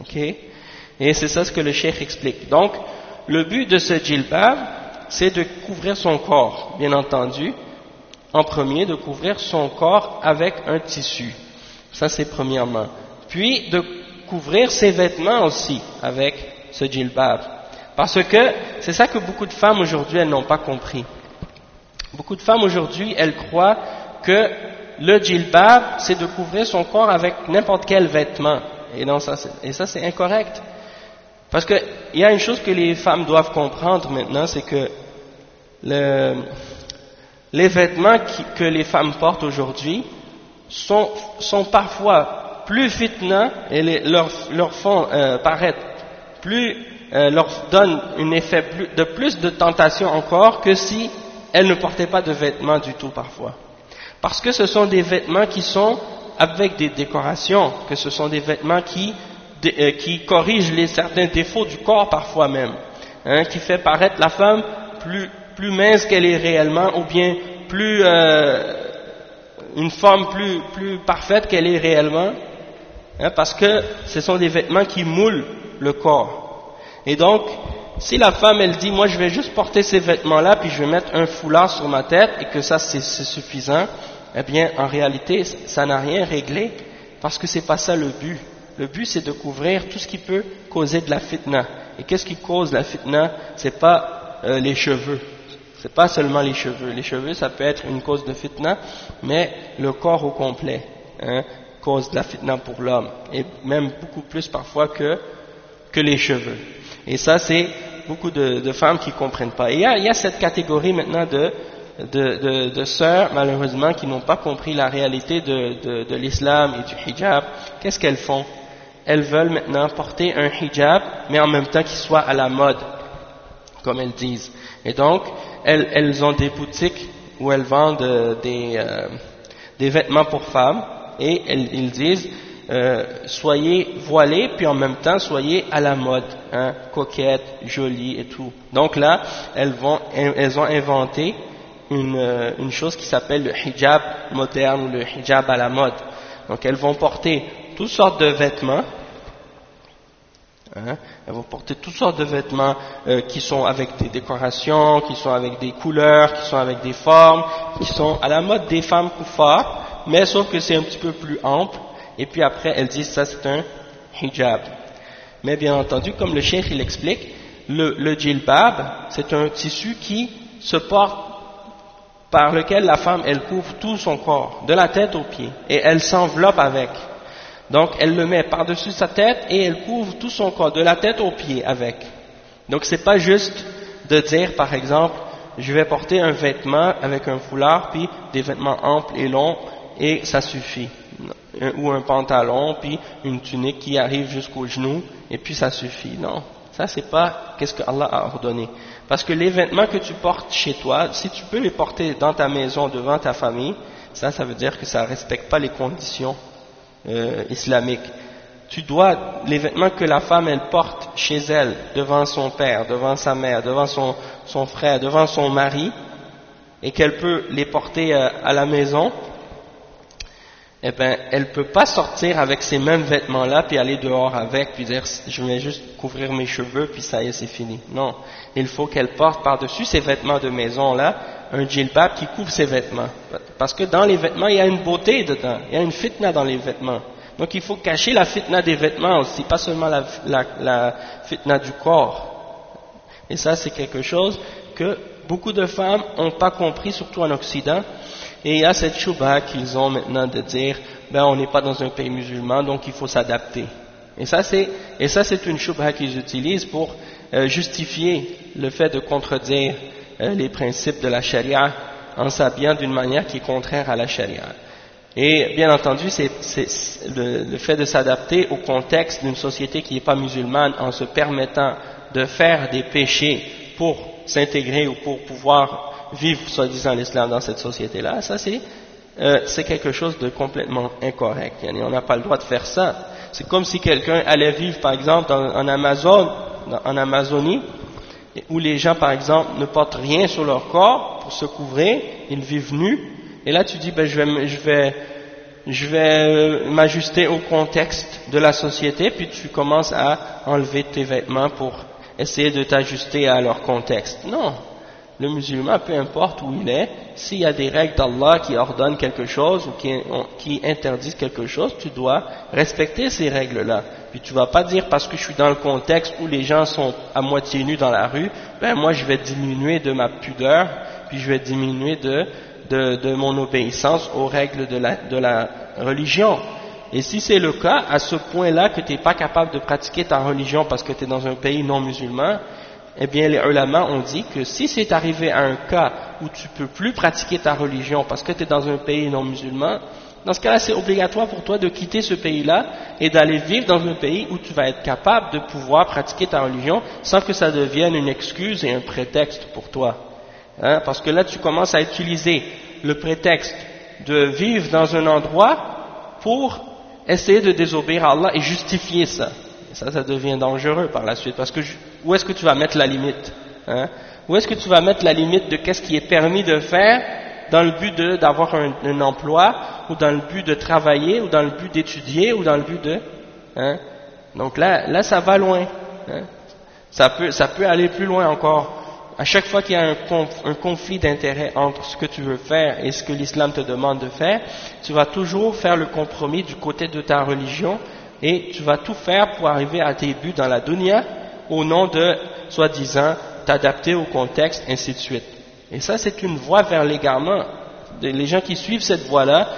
A: Ok? Et c'est ça ce que le cheikh explique. Donc, le but de ce djilbab, c'est de couvrir son corps, bien entendu. En premier, de couvrir son corps avec un tissu. Ça, c'est premièrement. Puis, de couvrir ses vêtements aussi avec ce djilbab. Parce que c'est ça que beaucoup de femmes aujourd'hui, elles n'ont pas compris. Beaucoup de femmes aujourd'hui, elles croient que le djilbab, c'est de couvrir son corps avec n'importe quel vêtement. Et, non, ça, et ça, c'est incorrect. Parce qu'il y a une chose que les femmes doivent comprendre maintenant, c'est que le, les vêtements que les femmes portent aujourd'hui sont, sont, parfois plus fitnants et leur, font euh, paraître plus, euh, leur donnent un effet de plus de tentation encore que si elles ne portaient pas de vêtements du tout parfois. Parce que ce sont des vêtements qui sont avec des décorations, que ce sont des vêtements qui, euh, qui corrigent les, certains défauts du corps parfois même, hein, qui fait paraître la femme plus, plus mince qu'elle est réellement, ou bien plus euh, une forme plus, plus parfaite qu'elle est réellement, hein, parce que ce sont des vêtements qui moulent le corps. Et donc, si la femme elle dit moi je vais juste porter ces vêtements là puis je vais mettre un foulard sur ma tête et que ça c'est suffisant eh bien, en réalité, ça n'a rien réglé parce que c'est pas ça le but. Le but, c'est de couvrir tout ce qui peut causer de la fitna. Et qu'est-ce qui cause la fitna? C'est pas euh, les cheveux. C'est pas seulement les cheveux. Les cheveux, ça peut être une cause de fitna, mais le corps au complet hein, cause de la fitna pour l'homme. Et même beaucoup plus parfois que, que les cheveux. Et ça, c'est beaucoup de, de, femmes qui comprennent pas. Et il y a, il y a cette catégorie maintenant de de, de, de sœurs, malheureusement, qui n'ont pas compris la réalité de, de l'islam et du hijab, qu'est-ce qu'elles font? Elles veulent maintenant porter un hijab, mais en même temps qu'il soit à la mode, comme elles disent. Et donc, elles, elles ont des boutiques où elles vendent euh, des, euh, des vêtements pour femmes, et ils disent, euh, soyez voilés, puis en même temps soyez à la mode, hein, coquette, jolie et tout. Donc là, elles, vont, elles ont inventé une, euh, une chose qui s'appelle le hijab moderne ou le hijab à la mode. Donc elles vont porter toutes sortes de vêtements. Hein, elles vont porter toutes sortes de vêtements euh, qui sont avec des décorations, qui sont avec des couleurs, qui sont avec des formes, qui sont à la mode des femmes koufar, mais sauf que c'est un petit peu plus ample. Et puis après, elles disent ça c'est un hijab. Mais bien entendu, comme le cheikh il explique, le, le c'est un tissu qui se porte par lequel la femme, elle couvre tout son corps, de la tête aux pieds, et elle s'enveloppe avec. Donc, elle le met par-dessus sa tête et elle couvre tout son corps, de la tête aux pieds avec. Donc, c'est pas juste de dire, par exemple, je vais porter un vêtement avec un foulard, puis des vêtements amples et longs, et ça suffit. Ou un pantalon, puis une tunique qui arrive jusqu'aux genoux, et puis ça suffit. Non. Ça, c'est pas qu'est-ce que Allah a ordonné. Parce que les vêtements que tu portes chez toi, si tu peux les porter dans ta maison devant ta famille, ça, ça veut dire que ça respecte pas les conditions euh, islamiques. Tu dois, les vêtements que la femme, elle porte chez elle, devant son père, devant sa mère, devant son, son frère, devant son mari, et qu'elle peut les porter euh, à la maison, eh ben, elle ne peut pas sortir avec ces mêmes vêtements-là, puis aller dehors avec, puis dire, je vais juste couvrir mes cheveux, puis ça y est, c'est fini. Non. Il faut qu'elle porte par-dessus ces vêtements de maison-là, un djilbab qui couvre ses vêtements. Parce que dans les vêtements, il y a une beauté dedans. Il y a une fitna dans les vêtements. Donc il faut cacher la fitna des vêtements aussi, pas seulement la, la, la fitna du corps. Et ça, c'est quelque chose que beaucoup de femmes n'ont pas compris, surtout en Occident, et il y a cette chouba qu'ils ont maintenant de dire, ben on n'est pas dans un pays musulman, donc il faut s'adapter. Et ça c'est, une chouba qu'ils utilisent pour euh, justifier le fait de contredire euh, les principes de la charia en s'habillant d'une manière qui est contraire à la charia. Et bien entendu, c'est le, le, fait de s'adapter au contexte d'une société qui n'est pas musulmane en se permettant de faire des péchés pour s'intégrer ou pour pouvoir vivre soi-disant l'islam dans cette société-là, ça c'est euh, quelque chose de complètement incorrect. On n'a pas le droit de faire ça. C'est comme si quelqu'un allait vivre, par exemple, en Amazon, en Amazonie, où les gens, par exemple, ne portent rien sur leur corps pour se couvrir, ils vivent nus, et là tu dis, ben, je vais, je vais, je vais m'ajuster au contexte de la société, puis tu commences à enlever tes vêtements pour essayer de t'ajuster à leur contexte. Non, le musulman, peu importe où il est, s'il y a des règles d'Allah qui ordonnent quelque chose ou qui, interdisent quelque chose, tu dois respecter ces règles-là. Puis tu vas pas dire parce que je suis dans le contexte où les gens sont à moitié nus dans la rue, ben moi je vais diminuer de ma pudeur, puis je vais diminuer de, de, de mon obéissance aux règles de la, de la religion. Et si c'est le cas, à ce point-là que tu n'es pas capable de pratiquer ta religion parce que tu es dans un pays non musulman, eh bien les ulama ont dit que si c'est arrivé à un cas où tu peux plus pratiquer ta religion parce que tu es dans un pays non musulman, dans ce cas-là c'est obligatoire pour toi de quitter ce pays-là et d'aller vivre dans un pays où tu vas être capable de pouvoir pratiquer ta religion sans que ça devienne une excuse et un prétexte pour toi. Hein, parce que là tu commences à utiliser le prétexte de vivre dans un endroit pour essayer de désobéir à Allah et justifier ça. Et ça, ça devient dangereux par la suite parce que où est-ce que tu vas mettre la limite hein? Où est-ce que tu vas mettre la limite de qu'est-ce qui est permis de faire dans le but d'avoir un, un, emploi, ou dans le but de travailler, ou dans le but d'étudier, ou dans le but de... Hein? Donc là, là, ça va loin. Hein? Ça, peut, ça peut aller plus loin encore. À chaque fois qu'il y a un, un conflit d'intérêt entre ce que tu veux faire et ce que l'islam te demande de faire, tu vas toujours faire le compromis du côté de ta religion et tu vas tout faire pour arriver à tes buts dans la dunya au nom de, soi-disant, t'adapter au contexte, ainsi de suite. Et ça, c'est une voie vers l'égarement. Les gens qui suivent cette voie-là,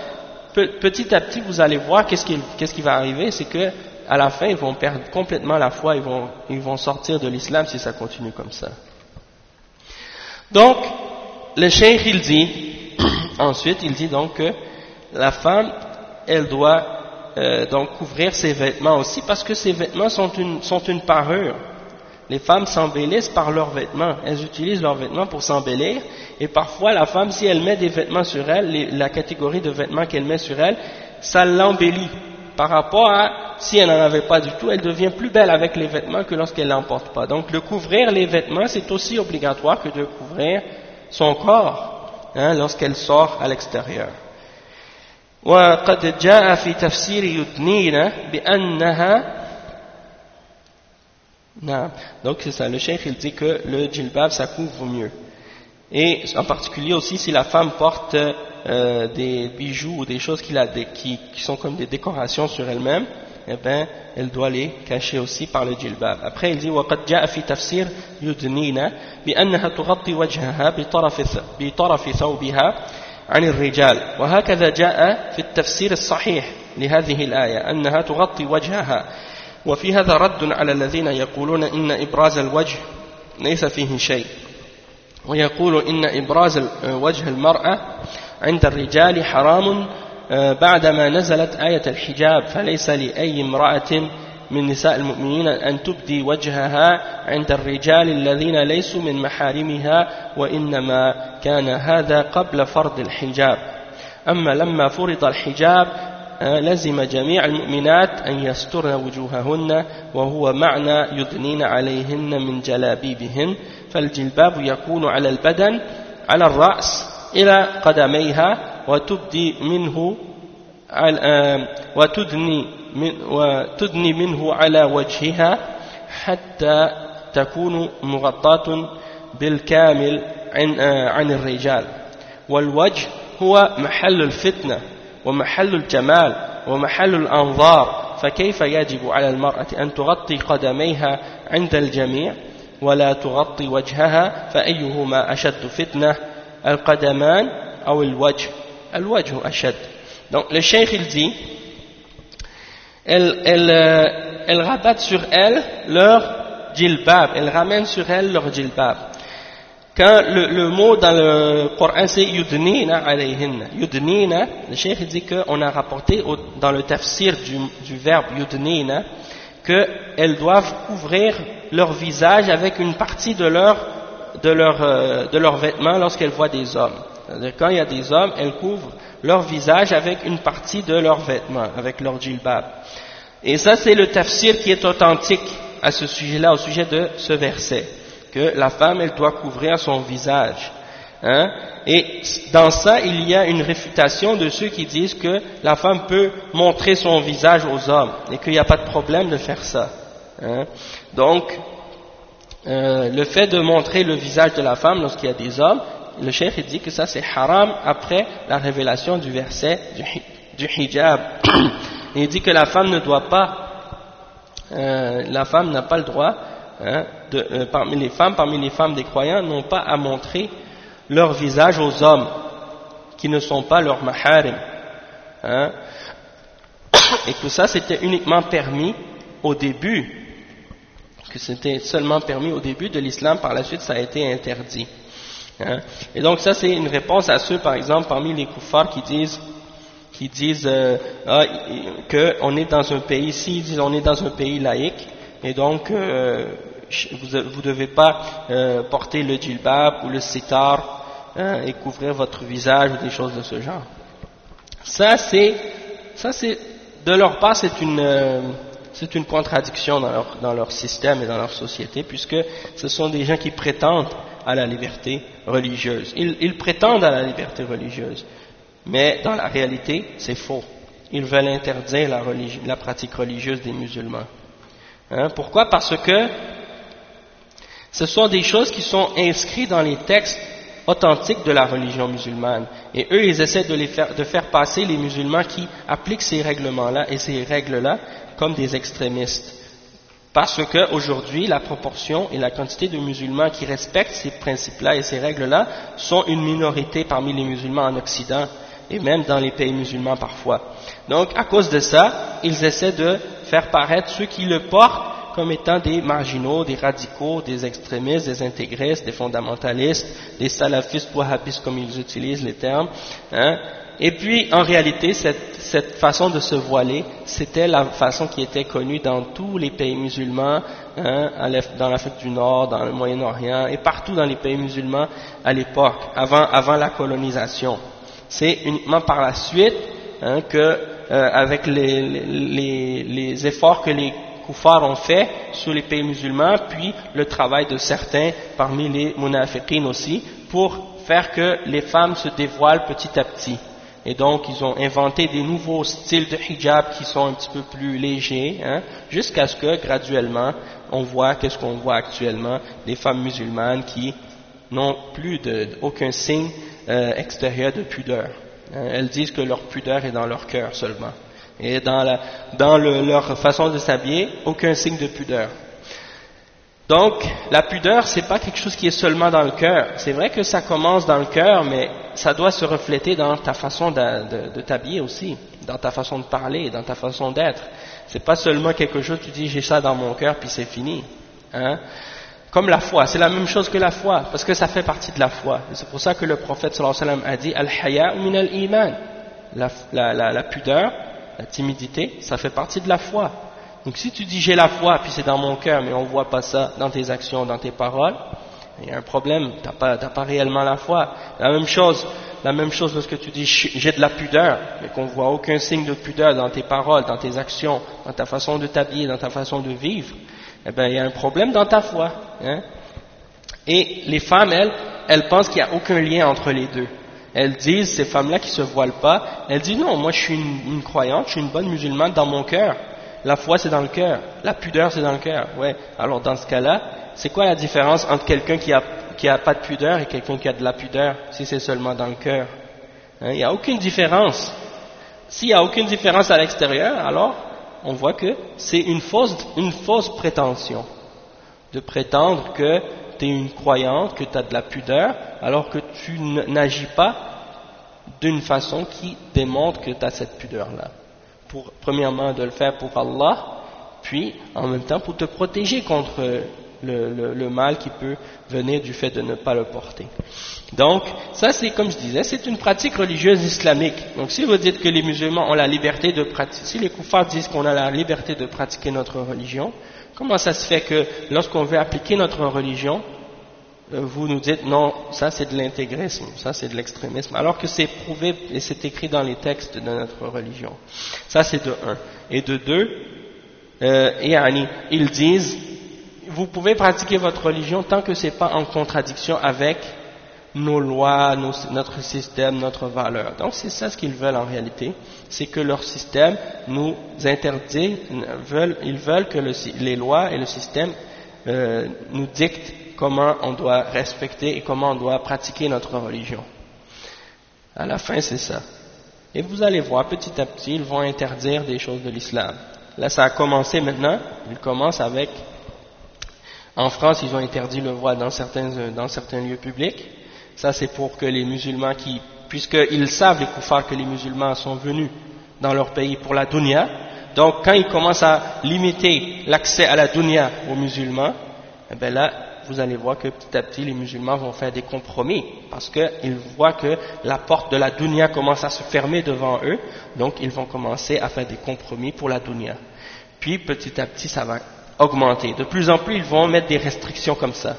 A: petit à petit, vous allez voir qu'est-ce qui, va arriver, c'est que à la fin, ils vont perdre complètement la foi, ils vont, ils vont sortir de l'islam si ça continue comme ça. Donc, le cheikh, il dit, ensuite, il dit donc que la femme, elle doit euh, donc couvrir ses vêtements aussi, parce que ses vêtements sont une, sont une parure les femmes s'embellissent par leurs vêtements. Elles utilisent leurs vêtements pour s'embellir. Et parfois, la femme, si elle met des vêtements sur elle, la catégorie de vêtements qu'elle met sur elle, ça l'embellit. Par rapport à, si elle n'en avait pas du tout, elle devient plus belle avec les vêtements que lorsqu'elle n'en porte pas. Donc, le couvrir les vêtements, c'est aussi obligatoire que de couvrir son corps hein, lorsqu'elle sort à l'extérieur. Non. Donc c'est ça, le cheikh il dit que le djilbab ça couvre mieux. Et en particulier aussi si la femme porte euh, des bijoux ou des choses qui, a des, qui, qui, sont comme des décorations sur elle-même, eh ben elle doit les cacher aussi par le djilbab. Après il dit وقد جاء في تفسير يدنين بأنها تغطي وجهها بطرف بطرف ثوبها عن الرجال وهكذا جاء في التفسير الصحيح لهذه الآية أنها تغطي وجهها وفي هذا رد على الذين يقولون إن إبراز الوجه ليس فيه شيء. ويقول إن إبراز وجه المرأة عند الرجال حرام آه، بعدما نزلت آية الحجاب فليس لأي امرأة من نساء المؤمنين أن تبدي وجهها عند الرجال الذين ليسوا من محارمها وإنما كان هذا قبل فرض الحجاب. أما لما فرض الحجاب لزم جميع المؤمنات أن يسترن وجوههن وهو معنى يدنين عليهن من جلابيبهن فالجلباب يكون على البدن على الرأس إلى قدميها وتبدي منه وتدني, من وتدني منه على وجهها حتى تكون مغطاة بالكامل عن, عن الرجال. والوجه هو محل الفتنة. ومحل الجمال ومحل الأنظار فكيف يجب على المرأة أن تغطي قدميها عند الجميع ولا تغطي وجهها؟ فأيهما أشد فتنة القدمان أو الوجه؟ الوجه أشد. Donc le cheikh il dit elle, elle, elle rabatte sur elle leur djilbab elle ramène sur elle leur djilbab quand le, le, mot dans le Coran c'est yudnina alayhinna, yudnina, le cheikh dit qu'on a rapporté au, dans le tafsir du, du verbe yudnina qu'elles doivent couvrir leur visage avec une partie de leur, de leur, euh, de leurs vêtements lorsqu'elles voient des hommes. Quand il y a des hommes, elles couvrent leur visage avec une partie de leurs vêtements, avec leur djilbab. Et ça, c'est le tafsir qui est authentique à ce sujet-là, au sujet de ce verset, que la femme, elle doit couvrir son visage. Hein? Et dans ça, il y a une réfutation de ceux qui disent que la femme peut montrer son visage aux hommes et qu'il n'y a pas de problème de faire ça. Hein? Donc, euh, le fait de montrer le visage de la femme lorsqu'il y a des hommes, le cheikh dit que ça c'est haram après la révélation du verset du, hijab. il dit que la femme ne doit pas, euh, la femme n'a pas le droit, hein, euh, parmi les femmes, parmi les femmes des croyants, n'ont pas à montrer leur visage aux hommes qui ne sont pas leurs maharim. Hein, et que ça c'était uniquement permis au début que c'était seulement permis au début de l'islam, par la suite ça a été interdit. Hein. Et donc ça c'est une réponse à ceux par exemple parmi les koufars qui disent disent euh, ah, qu'on est dans un pays, ici ils disent on est dans un pays laïque et donc euh, vous ne devez pas euh, porter le djilbab ou le sitar hein, et couvrir votre visage ou des choses de ce genre. Ça c'est de leur part c'est une euh, contradiction dans leur, système et dans leur société, puisque ce sont des gens qui prétendent à la liberté religieuse. Ils, prétendent à la liberté religieuse, mais dans la réalité, c'est faux. Ils veulent interdire la pratique religieuse des musulmans. Hein? Pourquoi? Parce que ce sont des choses qui sont inscrites dans les textes authentiques de la religion musulmane. Et eux, ils essaient de, faire, de faire passer les musulmans qui appliquent ces règlements-là et ces règles-là comme des extrémistes. Parce qu'aujourd'hui, la proportion et la quantité de musulmans qui respectent ces principes-là et ces règles-là sont une minorité parmi les musulmans en Occident et même dans les pays musulmans parfois. Donc, à cause de ça, ils essaient de faire paraître ceux qui le portent comme étant des marginaux, des radicaux, des extrémistes, des intégristes, des fondamentalistes, des salafistes wahhabistes comme ils utilisent les termes, hein, et puis, en réalité, cette, cette façon de se voiler, c'était la façon qui était connue dans tous les pays musulmans, hein, dans l'Afrique du Nord, dans le Moyen-Orient, et partout dans les pays musulmans à l'époque, avant, avant la colonisation. C'est uniquement par la suite hein, que, euh, avec les, les, les, efforts que les koufars ont fait sur les pays musulmans, puis le travail de certains parmi les munafiqines aussi, pour faire que les femmes se dévoilent petit à petit. Et donc, ils ont inventé des nouveaux styles de hijab qui sont un petit peu plus légers, hein, jusqu'à ce que, graduellement, on voit, qu'est-ce qu'on voit actuellement, des femmes musulmanes qui n'ont plus de, aucun signe euh, extérieur de pudeur. Hein. Elles disent que leur pudeur est dans leur cœur seulement. Et dans, la, dans le, leur façon de s'habiller, aucun signe de pudeur. Donc, la pudeur, c'est pas quelque chose qui est seulement dans le cœur. C'est vrai que ça commence dans le cœur, mais ça doit se refléter dans ta façon de, de, t'habiller aussi, dans ta façon de parler, dans ta façon d'être. C'est pas seulement quelque chose, tu dis j'ai ça dans mon cœur puis c'est fini. Hein? Comme la foi, c'est la même chose que la foi, parce que ça fait partie de la foi. C'est pour ça que le prophète sallallahu alayhi wa sallam a dit Al-haya min al-iman. La, la, la, la pudeur, la timidité, ça fait partie de la foi. Donc si tu dis j'ai la foi, puis c'est dans mon cœur, mais on ne voit pas ça dans tes actions, dans tes paroles, il y a un problème, tu n'as pas, pas, réellement la foi. La même chose, la même chose lorsque tu dis j'ai de la pudeur, mais qu'on voit aucun signe de pudeur dans tes paroles, dans tes actions, dans ta façon de t'habiller, dans ta façon de vivre, eh bien il y a un problème dans ta foi. Hein. Et les femmes, elles, elles pensent qu'il n'y a aucun lien entre les deux. Elles disent, ces femmes-là qui se voilent pas, elles disent non, moi je suis une croyante, je suis une bonne musulmane dans mon cœur. La foi, c'est dans le cœur. La pudeur, c'est dans le cœur. Ouais. Alors, dans ce cas-là, c'est quoi la différence entre quelqu'un qui a, qui a pas de pudeur et quelqu'un qui a de la pudeur, si c'est seulement dans le cœur? Hein? Il n'y a aucune différence. S'il n'y a aucune différence à l'extérieur, alors, on voit que c'est une fausse, une fausse prétention. De prétendre que tu es une croyante, que tu as de la pudeur, alors que tu n'agis pas d'une façon qui démontre que tu as cette pudeur-là premièrement de le faire pour Allah, puis en même temps pour te protéger contre le, mal qui peut venir du fait de ne pas le porter. Donc, ça c'est comme je disais, c'est une pratique religieuse islamique. Donc si vous dites que les musulmans ont la liberté de pratiquer, si les koufars disent qu'on a la liberté de pratiquer notre religion, comment ça se fait que lorsqu'on veut appliquer notre religion, euh, vous nous dites non, ça c'est de l'intégrisme, ça c'est de l'extrémisme, alors que c'est prouvé et c'est écrit dans les textes de notre religion. Ça c'est de un. Et de deux, euh, ils disent vous pouvez pratiquer votre religion tant que ce n'est pas en contradiction avec nos lois, notre système, notre valeur. Donc c'est ça ce qu'ils veulent en réalité, c'est que leur système nous interdit, veulent, ils veulent que les lois et le système euh, nous dictent comment on doit respecter et comment on doit pratiquer notre religion. À la fin c'est ça. Et vous allez voir, petit à petit, ils vont interdire des choses de l'islam. Là ça a commencé maintenant, ils commencent avec, en France ils ont interdit le voile dans certains, dans certains lieux publics, ça, c'est pour que les musulmans qui, puisqu'ils savent, les koufars, que les musulmans sont venus dans leur pays pour la dunya, donc quand ils commencent à limiter l'accès à la dunya aux musulmans, eh bien là, vous allez voir que petit à petit, les musulmans vont faire des compromis, parce qu'ils voient que la porte de la dunya commence à se fermer devant eux, donc ils vont commencer à faire des compromis pour la dunya. Puis petit à petit, ça va augmenter. De plus en plus, ils vont mettre des restrictions comme ça,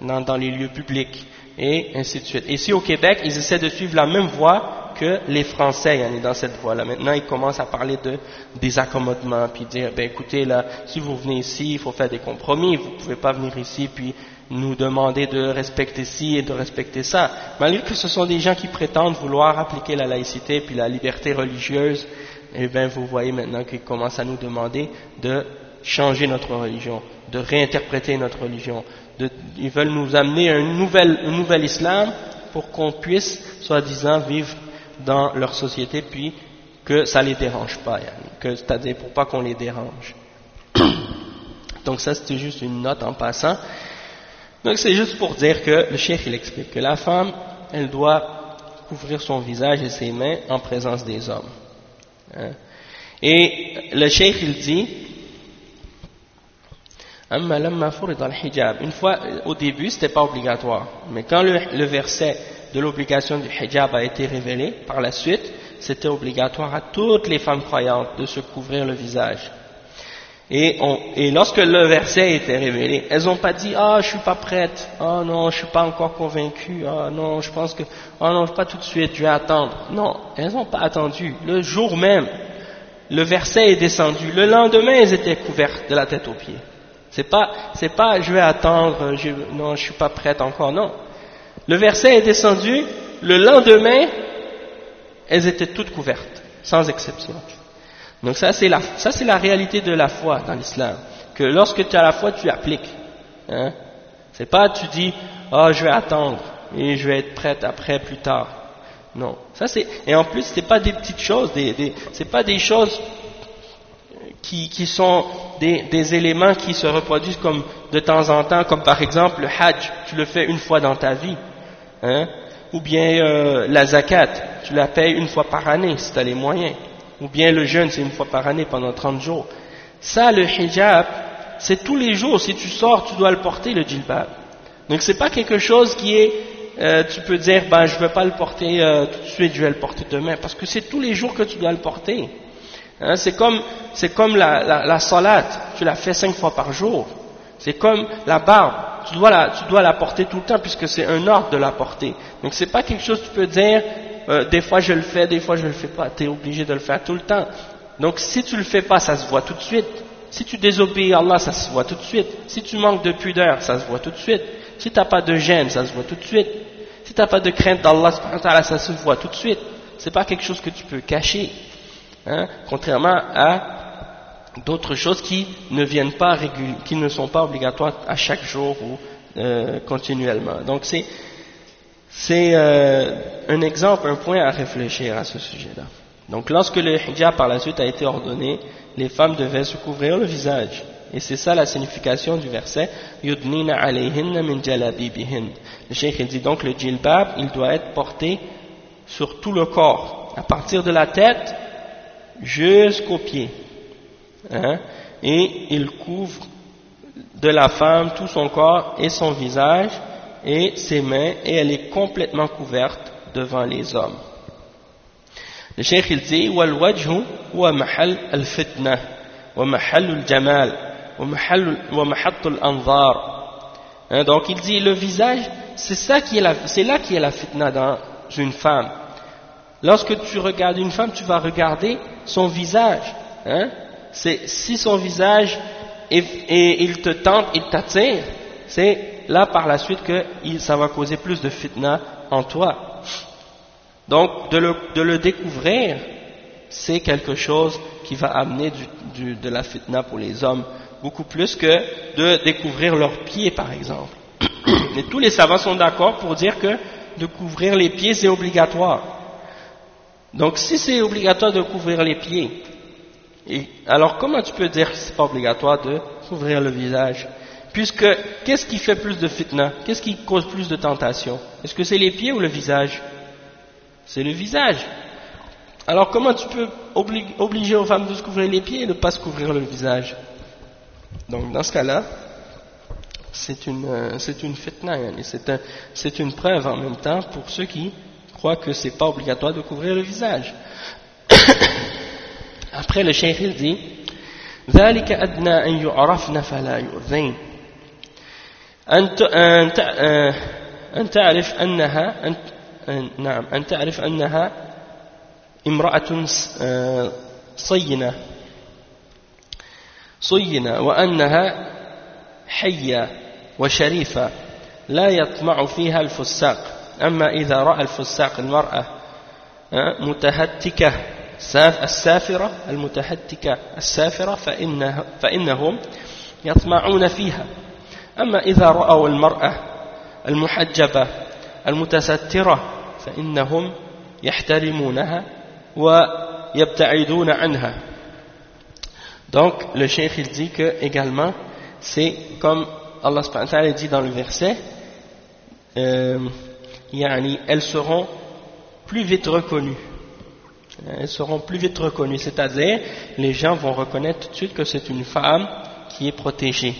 A: dans les lieux publics et ainsi de suite. Ici au Québec, ils essaient de suivre la même voie que les Français est dans cette voie-là. Maintenant, ils commencent à parler de désaccommodement, puis dire, ben écoutez, là, si vous venez ici, il faut faire des compromis, vous ne pouvez pas venir ici, puis nous demander de respecter ci et de respecter ça. Malgré que ce sont des gens qui prétendent vouloir appliquer la laïcité puis la liberté religieuse, eh bien, vous voyez maintenant qu'ils commencent à nous demander de changer notre religion, de réinterpréter notre religion, ils veulent nous amener à un nouvel, un nouvel islam pour qu'on puisse, soi-disant, vivre dans leur société, puis que ça les dérange pas, c'est-à-dire pour pas qu'on les dérange. Donc ça, c'était juste une note en passant. Donc c'est juste pour dire que le chef il explique que la femme, elle doit couvrir son visage et ses mains en présence des hommes. Hein. Et le chef il dit une fois, au début, c'était pas obligatoire. Mais quand le, verset de l'obligation du hijab a été révélé, par la suite, c'était obligatoire à toutes les femmes croyantes de se couvrir le visage. Et, lorsque le verset a été révélé, elles n'ont pas dit ah je suis pas prête, ah non je suis pas encore convaincue, ah non je pense que ah non pas tout de suite, je vais attendre. Non, elles n'ont pas attendu. Le jour même, le verset est descendu. Le lendemain, elles étaient couvertes de la tête aux pieds. C'est pas, c'est pas, je vais attendre, je, non, je suis pas prête encore, non. Le verset est descendu, le lendemain, elles étaient toutes couvertes, sans exception. Donc ça, c'est la, ça, c'est la réalité de la foi dans l'islam. Que lorsque tu as la foi, tu appliques. Hein. C'est pas, tu dis, oh, je vais attendre, et je vais être prête après, plus tard. Non. Ça, c'est, et en plus, c'est pas des petites choses, des, des c'est pas des choses qui, qui sont des, des, éléments qui se reproduisent comme de temps en temps, comme par exemple le hajj, tu le fais une fois dans ta vie, hein, ou bien euh, la zakat, tu la payes une fois par année si tu as les moyens, ou bien le jeûne, c'est une fois par année pendant 30 jours. Ça, le hijab, c'est tous les jours, si tu sors, tu dois le porter, le djilbab. Donc c'est pas quelque chose qui est, euh, tu peux dire, ben je veux pas le porter euh, tout de suite, je vais le porter demain, parce que c'est tous les jours que tu dois le porter. Hein, c'est comme, c'est comme la, la, la salade, tu la fais cinq fois par jour. C'est comme la barbe, tu dois la, tu dois la porter tout le temps puisque c'est un ordre de la porter. Donc c'est pas quelque chose que tu peux dire, euh, des fois je le fais, des fois je le fais pas. Tu es obligé de le faire tout le temps. Donc si tu le fais pas, ça se voit tout de suite. Si tu désobéis à Allah, ça se voit tout de suite. Si tu manques de pudeur, ça se voit tout de suite. Si tu n'as pas de gêne, ça se voit tout de suite. Si tu n'as pas de crainte d'Allah, ça se voit tout de suite. C'est pas quelque chose que tu peux cacher. Hein, contrairement à d'autres choses qui ne viennent pas qui ne sont pas obligatoires à chaque jour ou euh, continuellement. Donc c'est c'est euh, un exemple, un point à réfléchir à ce sujet-là. Donc lorsque le hijab par la suite a été ordonné, les femmes devaient se couvrir le visage. Et c'est ça la signification du verset. Le cheikh dit donc le djilbab, il doit être porté sur tout le corps, à partir de la tête jusqu'aux pieds. Hein, et il couvre de la femme tout son corps et son visage et ses mains et elle est complètement couverte devant les hommes. Le cheikh il dit والوجه هو محل الفتنة ومحل الجمال ومحل ومحط الأنظار hein, donc il dit le visage c'est ça qui est la, c'est là qui est la fitna dans une femme Lorsque tu regardes une femme, tu vas regarder son visage. Hein? si son visage et, il te tente, il t'attire, c'est là par la suite que ça va causer plus de fitna en toi. Donc de le, découvrir, c'est quelque chose qui va amener de la fitna pour les hommes, beaucoup plus que de découvrir leurs pieds par exemple. Et tous les savants sont d'accord pour dire que de couvrir les pieds c'est obligatoire. Donc si c'est obligatoire de couvrir les pieds, alors comment tu peux dire que c'est pas obligatoire de couvrir le visage? Puisque qu'est-ce qui fait plus de fitna? Qu'est-ce qui cause plus de tentation? Est-ce que c'est les pieds ou le visage? C'est le visage. Alors comment tu peux obliger aux femmes de se couvrir les pieds et de ne pas se couvrir le visage? Donc dans ce cas-là, c'est une, euh, c'est une fitna, c'est une preuve en même temps pour ceux qui croient que c'est pas obligatoire de couvrir le visage. Après le cheikh il dit ذلك أدنى أن يعرفن فلا يؤذين أن تعرف أنها أن نعم أن تعرف أنها امرأة صينة صينة وأنها حية وشريفة لا يطمع فيها الفساق أما إذا رأى الفساق المرأة متهتكة السافرة المتهتكة السافرة فإنه فإنهم يطمعون فيها. أما إذا رأوا المرأة المحجبة المتسترة فإنهم يحترمونها ويبتعدون عنها. Donc, le cheikh il dit que également, c'est comme Allah subhanahu wa ta'ala dit dans le verset, euh, elles seront plus vite reconnues. elles seront plus vite reconnues, c'est-à-dire les gens vont reconnaître tout de suite que c'est une femme qui est protégée,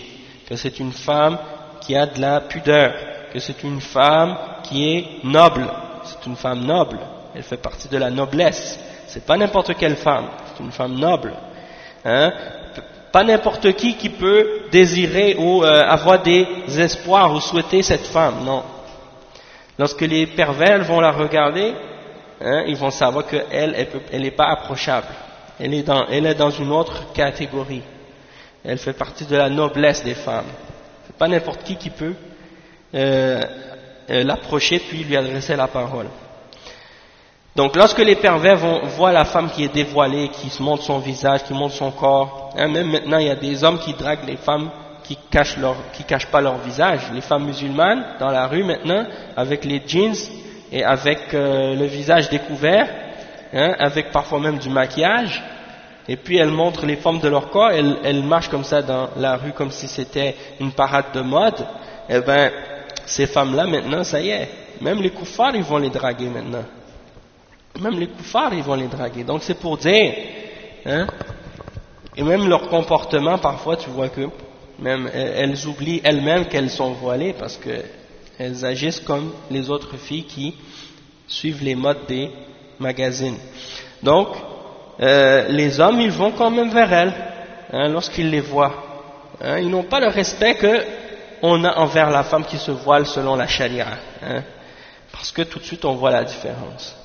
A: que c'est une femme qui a de la pudeur, que c'est une femme qui est noble, c'est une femme noble, elle fait partie de la noblesse, c'est pas n'importe quelle femme, c'est une femme noble, hein. pas n'importe qui qui peut désirer ou euh, avoir des espoirs ou souhaiter cette femme, non. Lorsque les pervers vont la regarder, hein, ils vont savoir qu'elle, elle n'est pas approchable. Elle est, dans, une autre catégorie. Elle fait partie de la noblesse des femmes. C'est pas n'importe qui qui peut euh, euh, l'approcher puis lui adresser la parole. Donc lorsque les pervers vont, voient la femme qui est dévoilée, qui se montre son visage, qui montre son corps, hein, même maintenant il y a des hommes qui draguent les femmes qui cachent, leur, qui cachent pas leur visage, les femmes musulmanes dans la rue maintenant, avec les jeans, et avec euh, le visage découvert, hein, avec parfois même du maquillage, et puis elles montrent les formes de leur corps, elles, elles marchent comme ça dans la rue comme si c'était une parade de mode, eh ben ces femmes-là maintenant, ça y est, même les koufars ils vont les draguer maintenant. Même les koufars ils vont les draguer. Donc c'est pour dire, hein, et même leur comportement parfois tu vois que même elles oublient elles-mêmes qu'elles sont voilées parce que elles agissent comme les autres filles qui suivent les modes des magazines. Donc, euh, les hommes, ils vont quand même vers elles hein, lorsqu'ils les voient. Hein. ils n'ont pas le respect qu'on a envers la femme qui se voile selon la charia. Hein, parce que tout de suite, on voit la différence.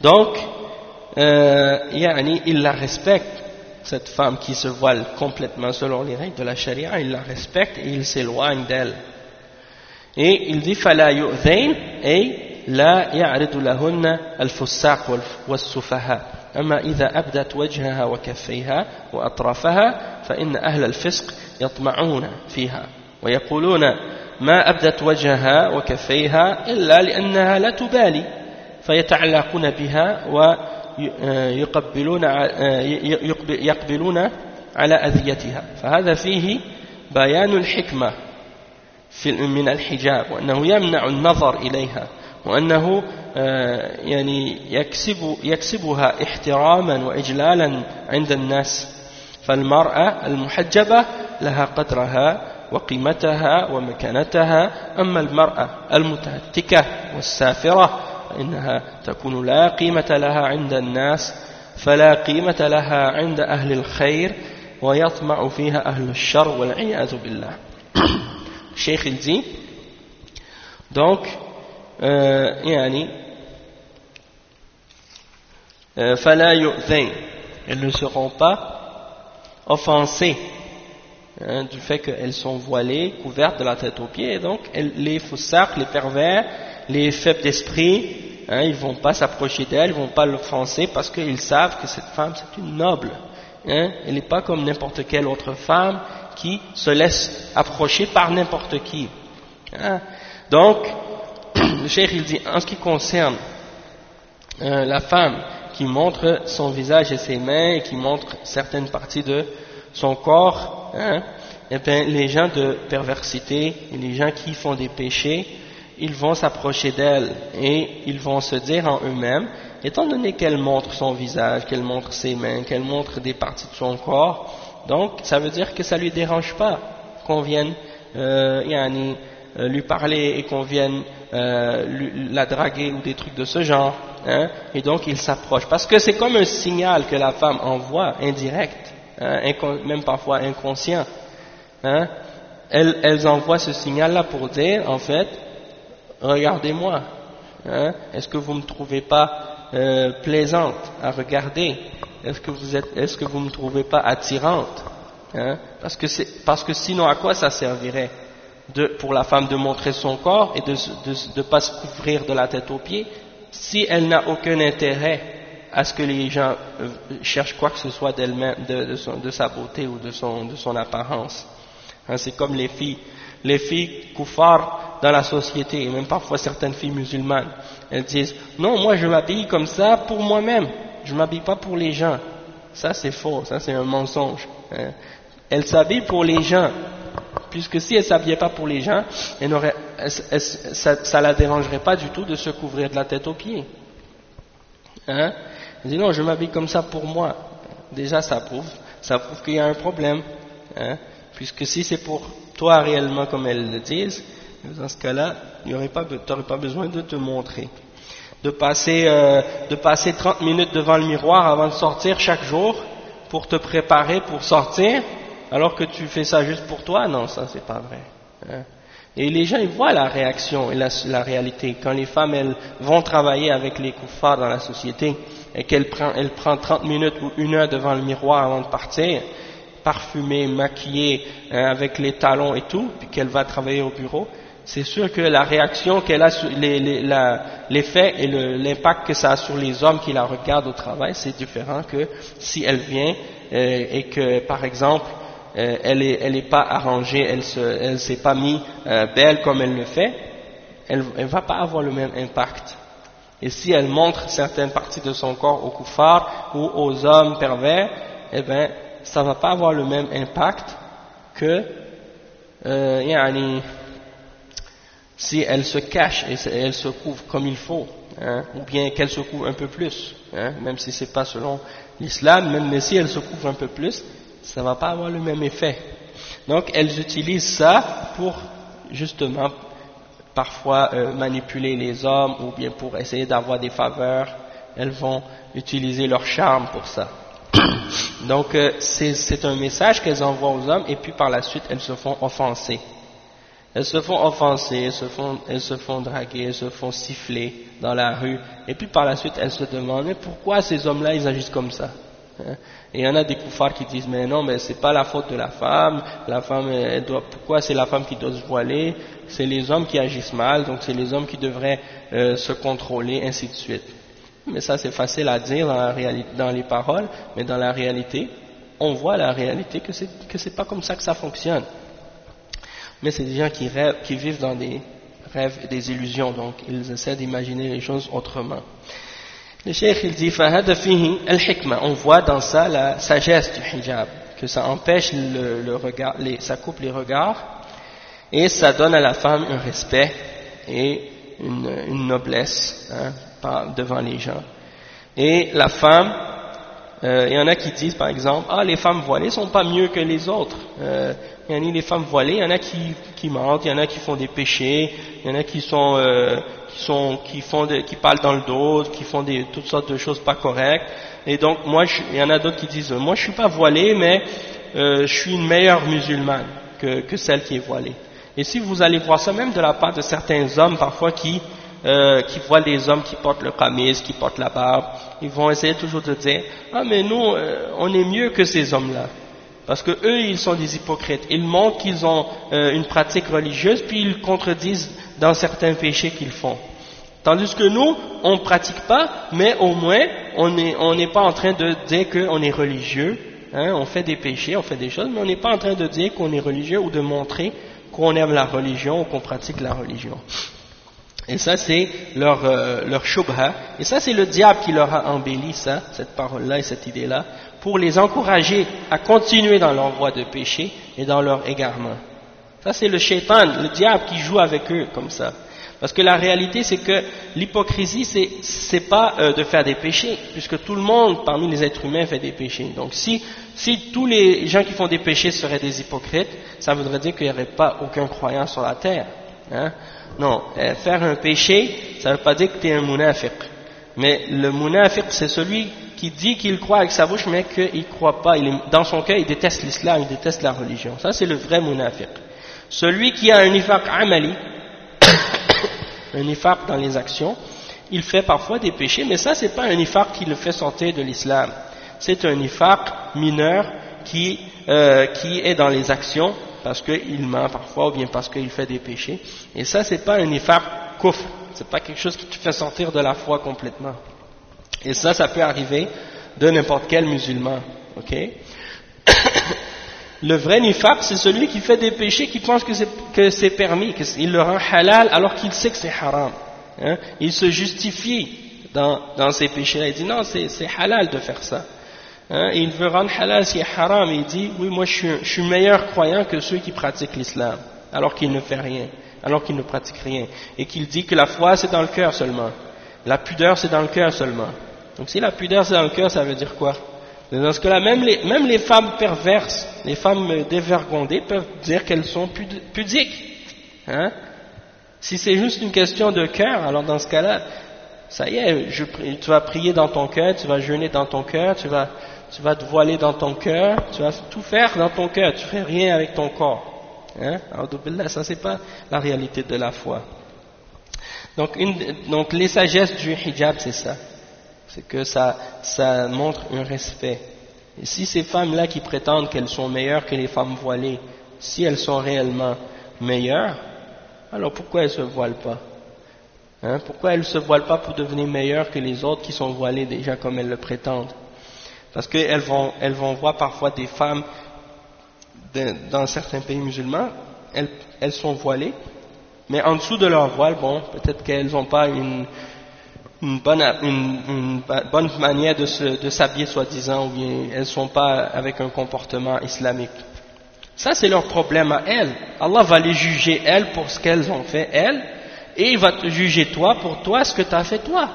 A: Donc, euh, ils la respectent, cette femme qui se voile complètement selon les règles de la charia, ils la respectent et ils s'éloignent d'elle. Et il dit فلا يؤذين أي لا يعرض لهن الفساق والسفهاء أما إذا أبدت وجهها وكفيها وأطرافها فإن أهل الفسق يطمعون فيها ويقولون ما أبدت وجهها وكفيها إلا لأنها لا تبالي فيتعلقون بها ويقبلون يقبلون على أذيتها. فهذا فيه بيان الحكمة من الحجاب وأنه يمنع النظر إليها وأنه آه، يعني يكسب يكسبها احتراما وإجلالا عند الناس. فالمرأة المحجبة لها قدرها وقيمتها ومكانتها أما المرأة المتهتكة والسافرة فإنها تكون لا قيمة لها عند الناس فلا قيمة لها عند أهل الخير ويطمع فيها أهل الشر والعياذ بالله dit donc euh, يعني فلا يؤذين elles ne seront pas offensées hein, du fait qu'elles sont voilées, couvertes de la tête aux pieds, et donc les foussards, les pervers, les faibles d'esprit, hein, ils ne vont pas s'approcher d'elle, ils ne vont pas l'offenser parce qu'ils savent que cette femme c'est une noble. Hein, elle n'est pas comme n'importe quelle autre femme qui se laisse approcher par n'importe qui. Hein. Donc, le cheikh il dit, en ce qui concerne euh, la femme qui montre son visage et ses mains et qui montre certaines parties de son corps, eh bien, les gens de perversité les gens qui font des péchés, ils vont s'approcher d'elle et ils vont se dire en eux-mêmes, étant donné qu'elle montre son visage, qu'elle montre ses mains, qu'elle montre des parties de son corps, donc ça veut dire que ça lui dérange pas qu'on vienne euh, euh, lui parler et qu'on vienne euh, la draguer ou des trucs de ce genre. Hein, et donc il s'approche. Parce que c'est comme un signal que la femme envoie, indirect, hein, même parfois inconscient. Hein, elles, elles envoient ce signal-là pour dire, en fait, regardez-moi. Hein, Est-ce que vous ne me trouvez pas euh, plaisante à regarder? Est-ce que vous êtes, est-ce que vous me trouvez pas attirante hein, Parce que c'est, parce que sinon à quoi ça servirait de, pour la femme de montrer son corps et de ne pas se couvrir de la tête aux pieds si elle n'a aucun intérêt à ce que les gens euh, cherchent quoi que ce soit d'elle-même, de, de, de, sa beauté ou de son, de son apparence. Hein, c'est comme les filles, les filles koufars dans la société, et même parfois certaines filles musulmanes, elles disent non, moi je m'habille comme ça pour moi-même, je m'habille pas pour les gens. Ça c'est faux, ça c'est un mensonge. Hein. Elles s'habillent pour les gens, puisque si elle s'habillait pas pour les gens, ça la dérangerait pas du tout de se couvrir de la tête aux pieds. Hein? Elle dit non, je m'habille comme ça pour moi. Déjà ça prouve, ça prouve qu'il y a un problème. Hein puisque si c'est pour toi réellement comme elles le disent, dans ce cas-là, tu n'aurais pas, pas besoin de te montrer. De passer, euh, de passer 30 minutes devant le miroir avant de sortir chaque jour pour te préparer pour sortir, alors que tu fais ça juste pour toi, non, ça c'est pas vrai. Hein. Et les gens, ils voient la réaction et la, la, réalité. Quand les femmes, elles vont travailler avec les koufars dans la société et qu'elles prennent elles prennent 30 minutes ou une heure devant le miroir avant de partir, parfumée, maquillée, hein, avec les talons et tout, puis qu'elle va travailler au bureau, c'est sûr que la réaction qu'elle a l'effet et l'impact que ça a sur les hommes qui la regardent au travail, c'est différent que si elle vient euh, et que, par exemple, euh, elle n'est elle est pas arrangée, elle ne s'est pas mise euh, belle comme elle le fait, elle ne va pas avoir le même impact. Et si elle montre certaines parties de son corps aux koufars ou aux hommes pervers, eh bien, ça va pas avoir le même impact que euh, si elle se cache et elle se couvre comme il faut, hein, ou bien qu'elle se couvre un peu plus, hein, même si c'est pas selon l'islam, même si elle se couvre un peu plus, ça va pas avoir le même effet. Donc elles utilisent ça pour justement parfois euh, manipuler les hommes ou bien pour essayer d'avoir des faveurs. Elles vont utiliser leur charme pour ça. Donc euh, c'est un message qu'elles envoient aux hommes et puis par la suite elles se font offenser. Elles se font offenser, elles se font, draguer, elles se font siffler dans la rue et puis par la suite elles se demandent pourquoi ces hommes-là ils agissent comme ça? Hein? Et il y en a des koufars qui disent mais non mais c'est pas la faute de la femme, la femme elle doit, pourquoi c'est la femme qui doit se voiler, c'est les hommes qui agissent mal donc c'est les hommes qui devraient euh, se contrôler ainsi de suite. Mais ça, c'est facile à dire dans, dans, les paroles, mais dans la réalité, on voit la réalité que c'est c'est pas comme ça que ça fonctionne. Mais c'est des gens qui rêvent, qui vivent dans des rêves et des illusions, donc ils essaient d'imaginer les choses autrement. Le cheikh il dit on voit dans ça la sagesse du hijab, que ça empêche le, le regard, les, ça coupe les regards et ça donne à la femme un respect et une, une noblesse. Hein, devant les gens. Et la femme, euh, il y en a qui disent par exemple, ah les femmes voilées sont pas mieux que les autres. Euh, il y en a les femmes voilées, il y en a qui, qui mentent, il y en a qui font des péchés, il y en a qui sont, euh, qui sont, qui font, qui parlent dans le dos, qui font des, toutes sortes de choses pas correctes. Et donc moi, il y en a d'autres qui disent, moi je suis pas voilée, mais euh, je suis une meilleure musulmane que, que celle qui est voilée. Et si vous allez voir ça même de la part de certains hommes parfois qui euh, qui voient des hommes qui portent le kamis, qui portent la barbe, ils vont essayer toujours de dire ah mais nous euh, on est mieux que ces hommes-là parce que eux ils sont des hypocrites. Ils montrent qu'ils ont euh, une pratique religieuse puis ils contredisent dans certains péchés qu'ils font. Tandis que nous, on ne pratique pas, mais au moins, on n'est on pas en train de dire qu'on est religieux, hein, on fait des péchés, on fait des choses, mais on n'est pas en train de dire qu'on est religieux ou de montrer qu'on aime la religion ou qu'on pratique la religion. Et ça, c'est leur, euh, leur shubha. Et ça, c'est le diable qui leur a embelli ça, cette parole-là et cette idée-là, pour les encourager à continuer dans leur voie de péché et dans leur égarement. Ça, c'est le shaitan, le diable qui joue avec eux comme ça. Parce que la réalité, c'est que l'hypocrisie, c'est, c'est pas euh, de faire des péchés, puisque tout le monde parmi les êtres humains fait des péchés. Donc si, si tous les gens qui font des péchés seraient des hypocrites, ça voudrait dire qu'il n'y aurait pas aucun croyant sur la terre. Hein. Non, euh, faire un péché, ça ne veut pas dire que tu es un munafiq. Mais le munafiq, c'est celui qui dit qu'il croit avec sa bouche, mais qu'il ne croit pas. Il dans son cœur, il déteste l'islam, il déteste la religion. Ça, c'est le vrai munafiq. Celui qui a un nifaq amali, un nifaq dans les actions, il fait parfois des péchés, mais ça, c'est pas un nifaq qui le fait sortir de l'islam. C'est un nifaq mineur qui, euh, qui est dans les actions parce qu'il ment parfois ou bien parce qu'il fait des péchés. Et ça, c'est pas un nifaq kufr. C'est pas quelque chose qui te fait sortir de la foi complètement. Et ça, ça peut arriver de n'importe quel musulman. Ok? Le vrai nifaq, c'est celui qui fait des péchés, qui pense que c'est permis, qu'il le rend halal alors qu'il sait que c'est haram. Hein? Il se justifie dans, dans ses péchés-là. Il dit non, c'est halal de faire ça. Hein? il veut rendre halal ce qui est haram. il dit oui, moi je suis, je suis meilleur croyant que ceux qui pratiquent l'islam, alors qu'il ne fait rien, alors qu'il ne pratique rien. Et qu'il dit que la foi c'est dans le cœur seulement. La pudeur c'est dans le cœur seulement. Donc si la pudeur c'est dans le cœur, ça veut dire quoi? Dans ce cas-là, même les, même les femmes perverses, les femmes dévergondées peuvent dire qu'elles sont pudiques. Hein? Si c'est juste une question de cœur, alors dans ce cas-là, ça y est, tu vas prier dans ton cœur, tu vas jeûner dans ton cœur, tu vas, tu vas te voiler dans ton cœur, tu vas tout faire dans ton cœur, tu fais rien avec ton corps. Hein? Ça c'est pas la réalité de la foi. Donc, les sagesses du hijab, c'est ça c'est que ça, ça montre un respect. Et si ces femmes-là qui prétendent qu'elles sont meilleures que les femmes voilées, si elles sont réellement meilleures, alors pourquoi elles ne se voilent pas? Hein? Pourquoi elles ne se voilent pas pour devenir meilleures que les autres qui sont voilées déjà comme elles le prétendent? Parce qu'elles vont, elles vont voir parfois des femmes dans certains pays musulmans, elles, sont voilées, mais en dessous de leur voile, bon, peut-être qu'elles n'ont pas une, une bonne, une, bonne manière de s'habiller soi-disant ou bien elles ne sont pas avec un comportement islamique. Ça c'est leur problème à elles. Allah va les juger elles pour ce qu'elles ont fait elles et il va te juger toi pour toi ce que tu as fait toi.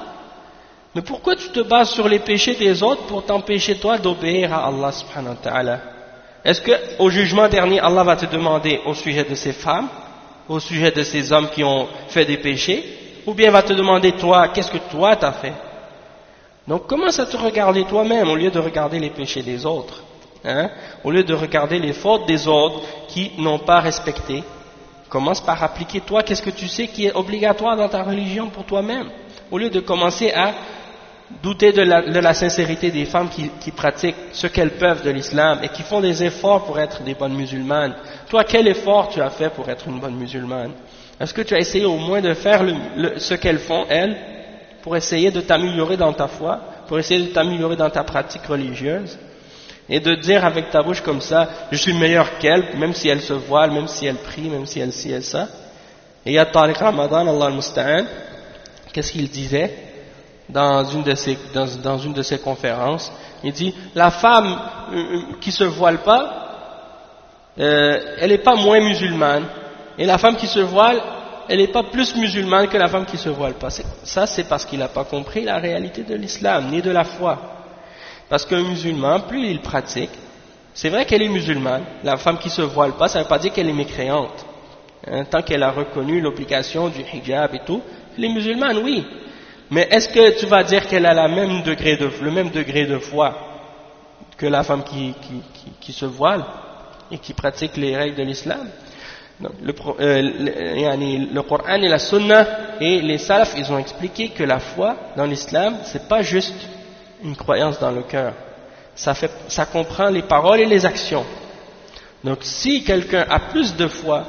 A: Mais pourquoi tu te bases sur les péchés des autres pour t'empêcher toi d'obéir à Allah subhanahu wa ta'ala? Est-ce qu'au jugement dernier Allah va te demander au sujet de ces femmes, au sujet de ces hommes qui ont fait des péchés ou bien va te demander toi, qu'est-ce que toi t'as fait? Donc commence à te regarder toi-même au lieu de regarder les péchés des autres, hein? au lieu de regarder les fautes des autres qui n'ont pas respecté. Commence par appliquer toi, qu'est-ce que tu sais qui est obligatoire dans ta religion pour toi-même, au lieu de commencer à douter de la, sincérité des femmes qui, pratiquent ce qu'elles peuvent de l'islam et qui font des efforts pour être des bonnes musulmanes. Toi, quel effort tu as fait pour être une bonne musulmane? Est-ce que tu as essayé au moins de faire ce qu'elles font, elles, pour essayer de t'améliorer dans ta foi, pour essayer de t'améliorer dans ta pratique religieuse? Et de dire avec ta bouche comme ça, je suis meilleur qu'elle, même si elle se voile, même si elle prie, même si elle ci et ça. Et il y a Tariq Ramadan, Allah al-Musta'an, qu'est-ce qu'il disait? Dans une, de ses, dans, une de ses conférences Il dit, la femme euh, euh, qui se voile pas, euh, elle n'est pas moins musulmane, et la femme qui se voile, elle n'est pas plus musulmane que la femme qui se voile pas. Ça, c'est parce qu'il n'a pas compris la réalité de l'islam, ni de la foi. Parce qu'un musulman, plus il pratique, c'est vrai qu'elle est musulmane, la femme qui se voile pas, ça ne veut pas dire qu'elle est mécréante. Hein, tant qu'elle a reconnu l'obligation du hijab et tout, elle est musulmane, oui. Mais est-ce que tu vas dire qu'elle a même le même degré de foi que la femme qui, se voile et qui pratique les règles de l'islam? Le, euh, le, Coran et la Sunna et les Salaf, ils ont expliqué que la foi dans l'islam, c'est pas juste une croyance dans le cœur. Ça, ça comprend les paroles et les actions. Donc si quelqu'un a plus de foi,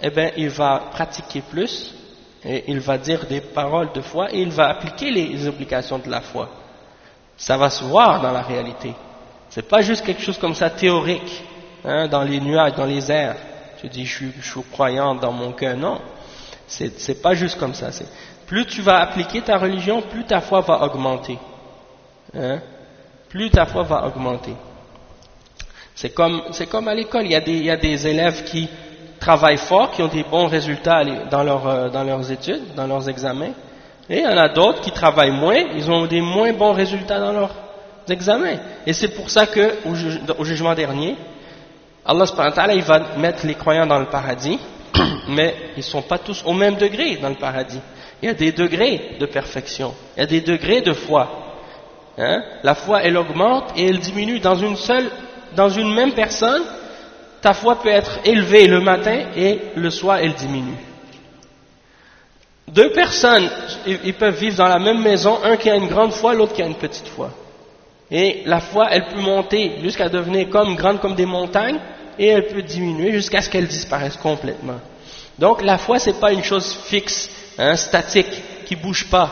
A: eh bien il va pratiquer plus et il va dire des paroles de foi et il va appliquer les obligations de la foi. Ça va se voir dans la réalité. C'est pas juste quelque chose comme ça théorique, hein, dans les nuages, dans les airs tu dis je suis, je suis croyant dans mon cœur. Non, c'est pas juste comme ça. Plus tu vas appliquer ta religion, plus ta foi va augmenter. Hein? Plus ta foi va augmenter. C'est comme, comme à l'école, il, il, y a des élèves qui travaillent fort, qui ont des bons résultats dans, euh, dans leurs études, dans leurs examens, et il y en a d'autres qui travaillent moins, ils ont des moins bons résultats dans leurs examens. Et c'est pour ça que au jugement dernier, Allah il va mettre les croyants dans le paradis, mais ils ne sont pas tous au même degré dans le paradis. Il y a des degrés de perfection, il y a des degrés de foi. Hein? La foi, elle augmente et elle diminue dans une seule, dans une même personne. Ta foi peut être élevée le matin et le soir, elle diminue. Deux personnes, ils peuvent vivre dans la même maison, un qui a une grande foi, l'autre qui a une petite foi. Et la foi, elle peut monter jusqu'à devenir comme grande comme des montagnes, et elle peut diminuer jusqu'à ce qu'elle disparaisse complètement. Donc la foi, c'est pas une chose fixe, hein, statique, qui bouge pas.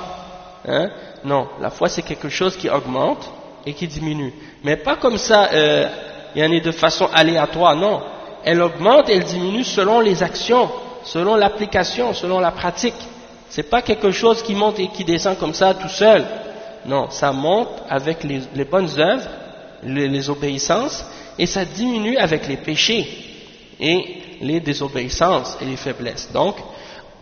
A: Hein. Non, la foi, c'est quelque chose qui augmente et qui diminue. Mais pas comme ça, euh, a de façon aléatoire, non. Elle augmente et elle diminue selon les actions, selon l'application, selon la pratique. C'est pas quelque chose qui monte et qui descend comme ça tout seul. Non, ça monte avec les, bonnes œuvres, les, obéissances, et ça diminue avec les péchés et les désobéissances et les faiblesses. Donc,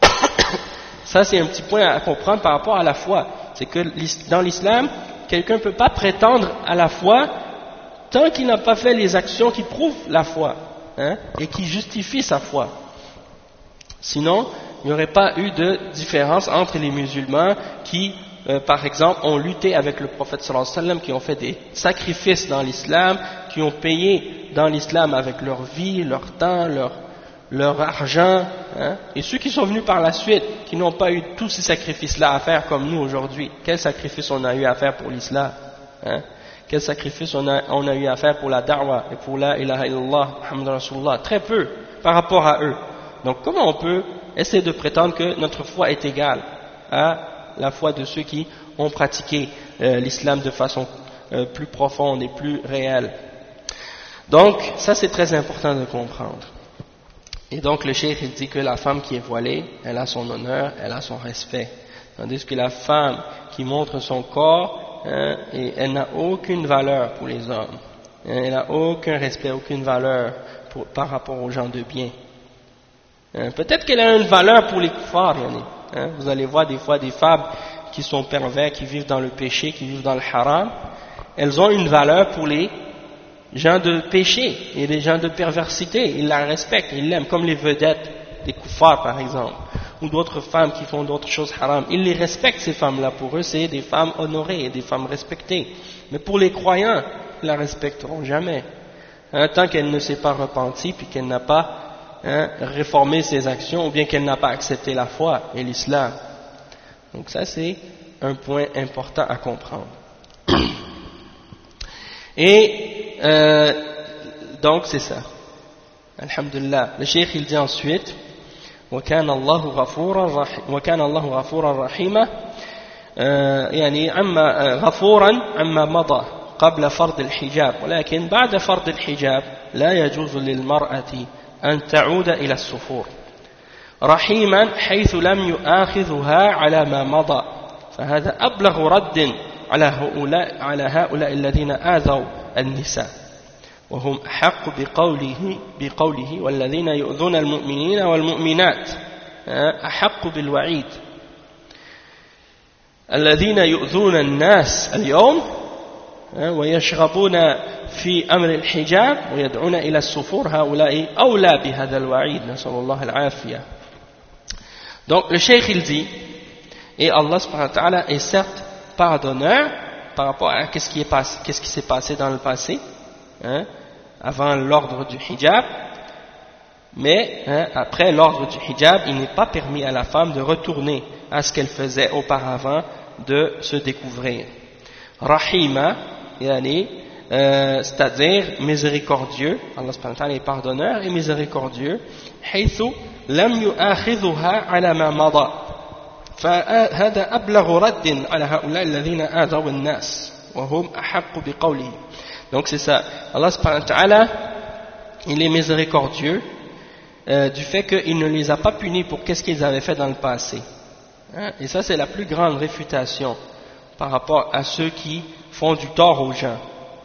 A: ça c'est un petit point à comprendre par rapport à la foi. C'est que dans l'islam, quelqu'un ne peut pas prétendre à la foi tant qu'il n'a pas fait les actions qui prouvent la foi hein, et qui justifient sa foi. Sinon, il n'y aurait pas eu de différence entre les musulmans qui euh, par exemple, ont lutté avec le prophète sallallahu alayhi wa sallam, qui ont fait des sacrifices dans l'islam, qui ont payé dans l'islam avec leur vie, leur temps, leur, argent, hein. et ceux qui sont venus par la suite, qui n'ont pas eu tous ces sacrifices-là à faire comme nous aujourd'hui. Quel sacrifice on a eu à faire pour l'islam hein? Quel sacrifice on a, eu à faire pour la da'wah et pour la ilaha illallah, Très peu par rapport à eux. Donc comment on peut essayer de prétendre que notre foi est égale à la foi de ceux qui ont pratiqué euh, l'islam de façon euh, plus profonde et plus réelle? Donc, ça c'est très important de comprendre. Et donc le cheikh il dit que la femme qui est voilée, elle a son honneur, elle a son respect. Tandis que la femme qui montre son corps, hein, et elle n'a aucune valeur pour les hommes. Hein, elle n'a aucun respect, aucune valeur par rapport aux gens de bien. Hein, peut-être qu'elle a une valeur pour les kuffars, Hein, vous allez voir des fois des femmes qui sont pervers, qui vivent dans le péché, qui vivent dans le haram. Elles ont une valeur pour les gens de péché et les gens de perversité. Ils la respectent, ils l'aiment, comme les vedettes des koufars par exemple, ou d'autres femmes qui font d'autres choses haram. Ils les respectent ces femmes-là. Pour eux, c'est des femmes honorées des femmes respectées. Mais pour les croyants, ils la respecteront jamais. Hein, tant qu'elle ne s'est pas repentie puis qu'elle n'a pas hein, réformer ses actions ou bien qu'elle n'a pas accepté la foi et l'islam. Donc ça c'est un point important à comprendre. Et euh, donc c'est ça. Alhamdulillah. Le cheikh il dit ensuite وكان الله غفورا رحيما وكان الله غفورا رحيما. يعني عما غفورا عما مضى قبل فرض الحجاب. ولكن بعد فرض الحجاب لا يجوز للمرأة أن تعود إلى السفور رحيما حيث لم يؤاخذها على ما مضى. فهذا أبلغ رد على هؤلاء, على هؤلاء الذين آذوا النساء. وهم أحق بقوله, بقوله والذين يؤذون المؤمنين والمؤمنات. أحق بالوعيد. الذين يؤذون الناس اليوم ويشغبون في أمر الحجاب ويدعون إلى السفور هؤلاء أولى بهذا الوعيد. نسأل الله العافية. Donc le cheikh il dit, et Allah subhanahu wa ta'ala est certes pardonneur par rapport à qu'est-ce qui est qu'est-ce qui s'est passé dans le passé, hein, avant l'ordre du hijab, Mais hein, après l'ordre du hijab, il n'est pas permis à la femme de retourner à ce qu'elle faisait auparavant de se découvrir. Rahima, yani, euh, c'est-à-dire miséricordieux, Allah subhanahu wa ta'ala est pardonneur et miséricordieux, حيث لم يؤاخذها على ما مضى فهذا أبلغ رد على هؤلاء الذين آذوا الناس وهم أحق بقوله donc c'est ça. Allah subhanahu wa il est miséricordieux euh, du fait qu'il ne les a pas punis pour qu'est-ce qu'ils avaient fait dans le passé. Hein? et ça c'est la plus grande réfutation par rapport à ceux qui font du tort aux gens.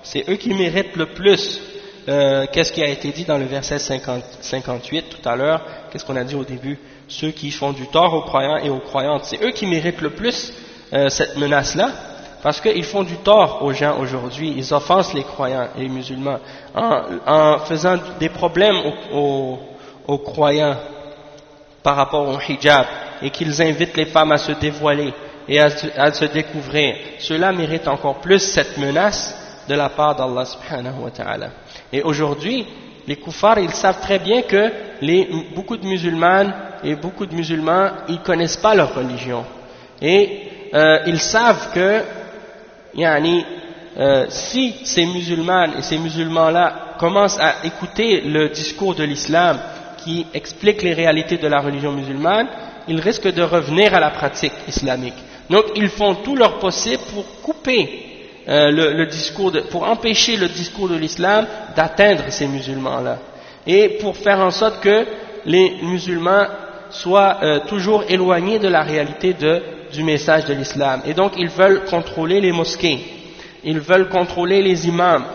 A: C'est eux qui méritent le plus euh, qu'est-ce qui a été dit dans le verset 50, 58 tout à l'heure, qu'est-ce qu'on a dit au début? Ceux qui font du tort aux croyants et aux croyantes, c'est eux qui méritent le plus euh, cette menace-là, parce qu'ils font du tort aux gens aujourd'hui, ils offensent les croyants et les musulmans en, en faisant des problèmes aux, aux, croyants par rapport au hijab et qu'ils invitent les femmes à se dévoiler et à, à se découvrir. Cela mérite encore plus cette menace de la part d'Allah subhanahu wa ta'ala. Et aujourd'hui, les koufars, ils savent très bien que les, beaucoup de musulmanes et beaucoup de musulmans, ils connaissent pas leur religion. Et euh, ils savent que, yani, euh, si ces musulmanes et ces musulmans-là commencent à écouter le discours de l'islam qui explique les réalités de la religion musulmane, ils risquent de revenir à la pratique islamique. Donc ils font tout leur possible pour couper euh, le, discours pour empêcher le discours de l'islam d'atteindre ces musulmans-là et pour faire en sorte que les musulmans soient euh, toujours éloignés de la réalité de, du message de l'islam. Et donc ils veulent contrôler les mosquées, ils veulent contrôler les imams,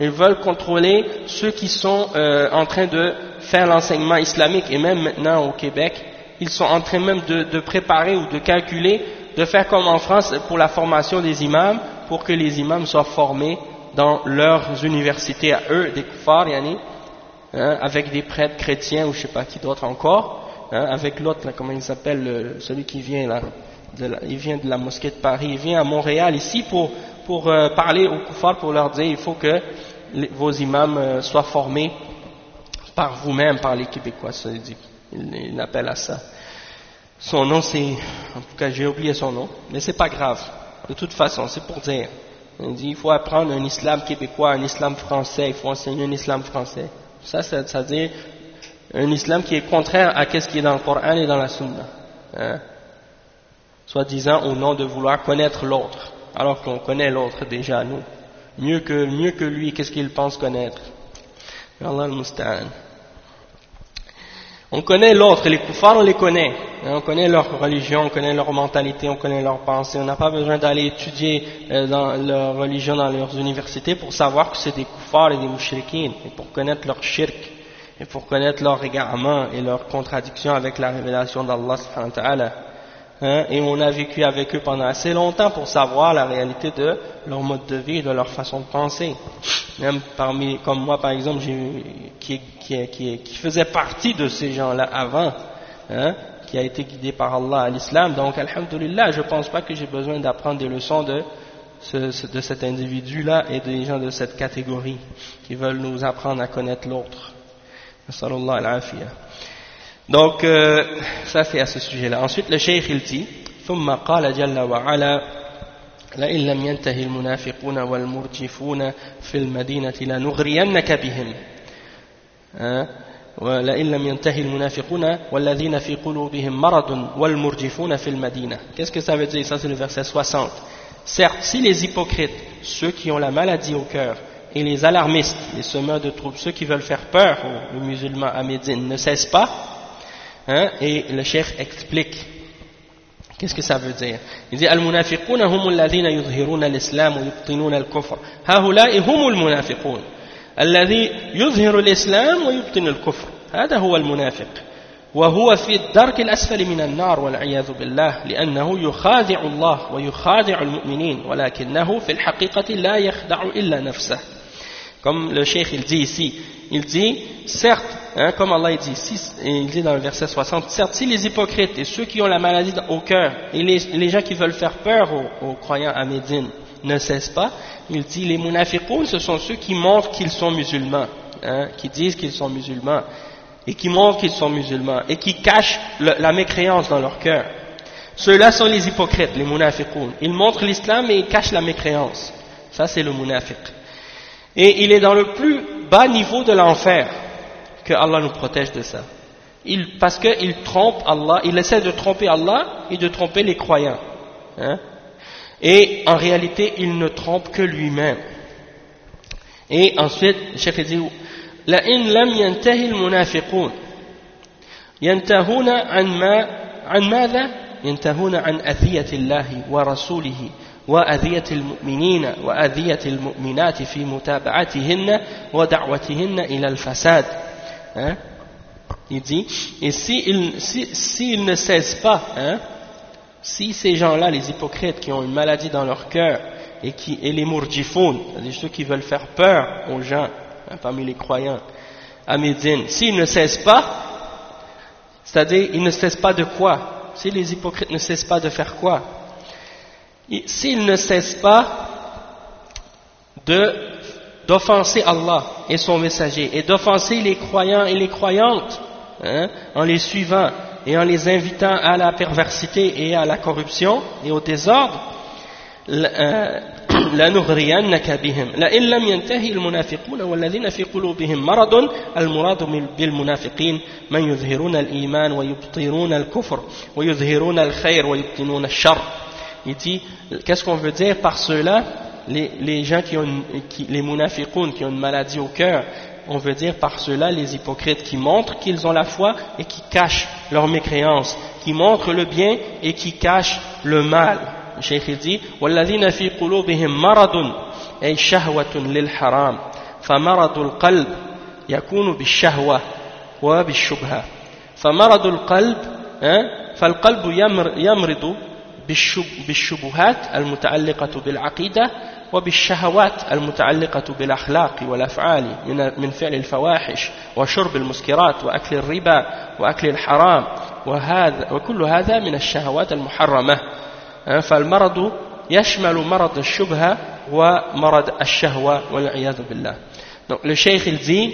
A: ils veulent contrôler ceux qui sont euh, en train de faire l'enseignement islamique. Et même maintenant au Québec, ils sont en train même de, de préparer ou de calculer, de faire comme en France pour la formation des imams, pour que les imams soient formés dans leurs universités à eux, des koufars, yani, hein, avec des prêtres chrétiens ou je sais pas qui d'autre encore, hein, avec l'autre, comment il s'appelle, celui qui vient là, il vient de la mosquée de Paris, il vient à Montréal ici pour, pour euh, parler aux koufars, pour leur dire il faut que vos imams euh, soient formés par vous-même, par les Québécois, il, il appelle à ça. Son nom c'est, en tout cas j'ai oublié son nom, mais c'est pas grave. De toute façon, c'est pour dire. On dit il faut apprendre un islam québécois, un islam français, il faut enseigner un islam français. Ça, c'est-à-dire un islam qui est contraire à ce qui est dans le Coran et dans la Sunna. Hein? Soit disant au nom de vouloir connaître l'autre, alors qu'on connaît l'autre déjà, nous. Mieux que, mieux que lui, qu'est-ce qu'il pense connaître? On connaît l'autre, les koufars on les connaît. Hein, on connaît leur religion, on connaît leur mentalité, on connaît leurs pensées. On n'a pas besoin d'aller étudier euh, dans leur religion dans leurs universités pour savoir que c'est des koufars et des mouchriquines, et pour connaître leur shirk, et pour connaître leurs égarements et leurs contradictions avec la révélation d'Allah hein, et on a vécu avec eux pendant assez longtemps pour savoir la réalité de leur mode de vie, de leur façon de penser. Même parmi, comme moi par exemple, qui, qui, qui, qui faisait partie de ces gens-là avant, hein, qui a été guidé par Allah à l'islam. Donc, alhamdulillah, je ne pense pas que j'ai besoin d'apprendre des leçons de, de cet individu-là et des gens de cette catégorie qui veulent nous apprendre à connaître l'autre. Donc, euh, ça c'est à ce sujet-là. Ensuite, le cheikh il dit, ثم قال جل وعلا لئن لم ينتهي المنافقون والمرجفون في المدينة لنغرينك بهم Qu'est-ce que ça veut dire Ça c'est le verset 60. Certes, si les hypocrites, ceux qui ont la maladie au cœur, et les alarmistes, les semeurs de troubles, ceux qui veulent faire peur aux musulmans à Médine ne cessent pas, hein, et le cheikh explique Qu'est-ce que ça veut dire Il dit Al-munafiquna hum alladhina yuzhiruna al-islam wa yubtinuna al-kufr. Haula'i hum al-munafiqun. الذي يظهر الإسلام ويبطن الكفر هذا هو المنافق وهو في الدرك الأسفل من النار والعياذ بالله لأنه يخادع الله ويخادع المؤمنين ولكنه في الحقيقة لا يخدع إلا نفسه Comme le cheikh il dit ici, il dit, certes, hein, comme Allah dit ici, il dit dans le verset 60, certes, si les hypocrites et ceux qui ont la maladie au cœur et les, les gens qui veulent faire peur aux, croyants à Médine ne cessent pas, il dit les munafiqoun ce sont ceux qui montrent qu'ils sont musulmans, hein, qui disent qu'ils sont musulmans. et qui montrent qu'ils sont musulmans et qui cachent la mécréance dans leur cœur. Ceux-là sont les hypocrites, les munafiqoun. Ils montrent l'islam mais ils cachent la mécréance. Ça c'est le munafiq. Et il est dans le plus bas niveau de l'enfer que Allah nous protège de ça. Il, parce qu'il trompe Allah, il essaie de tromper Allah et de tromper les croyants. Hein. Et en réalité, il ne trompe que lui-même. Et ensuite, le chef dit لئن لم ينتهي المنافقون ينتهون عن ما عن ماذا؟ ينتهون عن أذية الله ورسوله وأذية المؤمنين وأذية المؤمنات في متابعتهن ودعوتهن إلى الفساد. Hein? Il dit, et s'ils si, si, si ne cessent pas, hein, si ces gens-là, les hypocrites qui ont une maladie dans leur cœur, et, qui, et les mourjifoun, c'est-à-dire ceux qui veulent faire peur aux gens, hein, parmi les croyants, à Médine, s'ils ne cessent pas, c'est-à-dire ils ne cessent pas de quoi Si les hypocrites ne cessent pas de faire quoi S'ils ne cessent pas d'offenser Allah et son messager, et d'offenser les croyants et les croyantes, hein, en les suivant et en les invitant à la perversité et à la corruption et au désordre, لنغرينك بهم لئن لم ينتهي المنافقون والذين في قلوبهم مرض المراد بالمنافقين من يظهرون الإيمان ويبطنون الكفر ويظهرون الخير ويبطنون الشر Il dit, qu'est-ce qu'on veut dire par ceux-là les, les gens qui ont, qui, les munafiqoun qui ont une maladie au cœur, on veut dire par ceux-là les hypocrites qui montrent qu'ils ont la foi et qui cachent leur mécréance, qui montrent le bien et qui cachent le mal. Le cheikh dit والذين في قلوبهم مرض أي شهوة للحرام فمرض القلب يكون بالشهوة وبالشبهة فمرض القلب فالقلب يمرض بالشبهات المتعلقة بالعقيدة وبالشهوات المتعلقة بالأخلاق والأفعال من فعل الفواحش وشرب المسكرات وأكل الربا وأكل الحرام وهذا وكل هذا من الشهوات المحرمة. فالمرض يشمل مرض الشبهة ومرض الشهوة والعياذ بالله. Donc le cheikh il dit,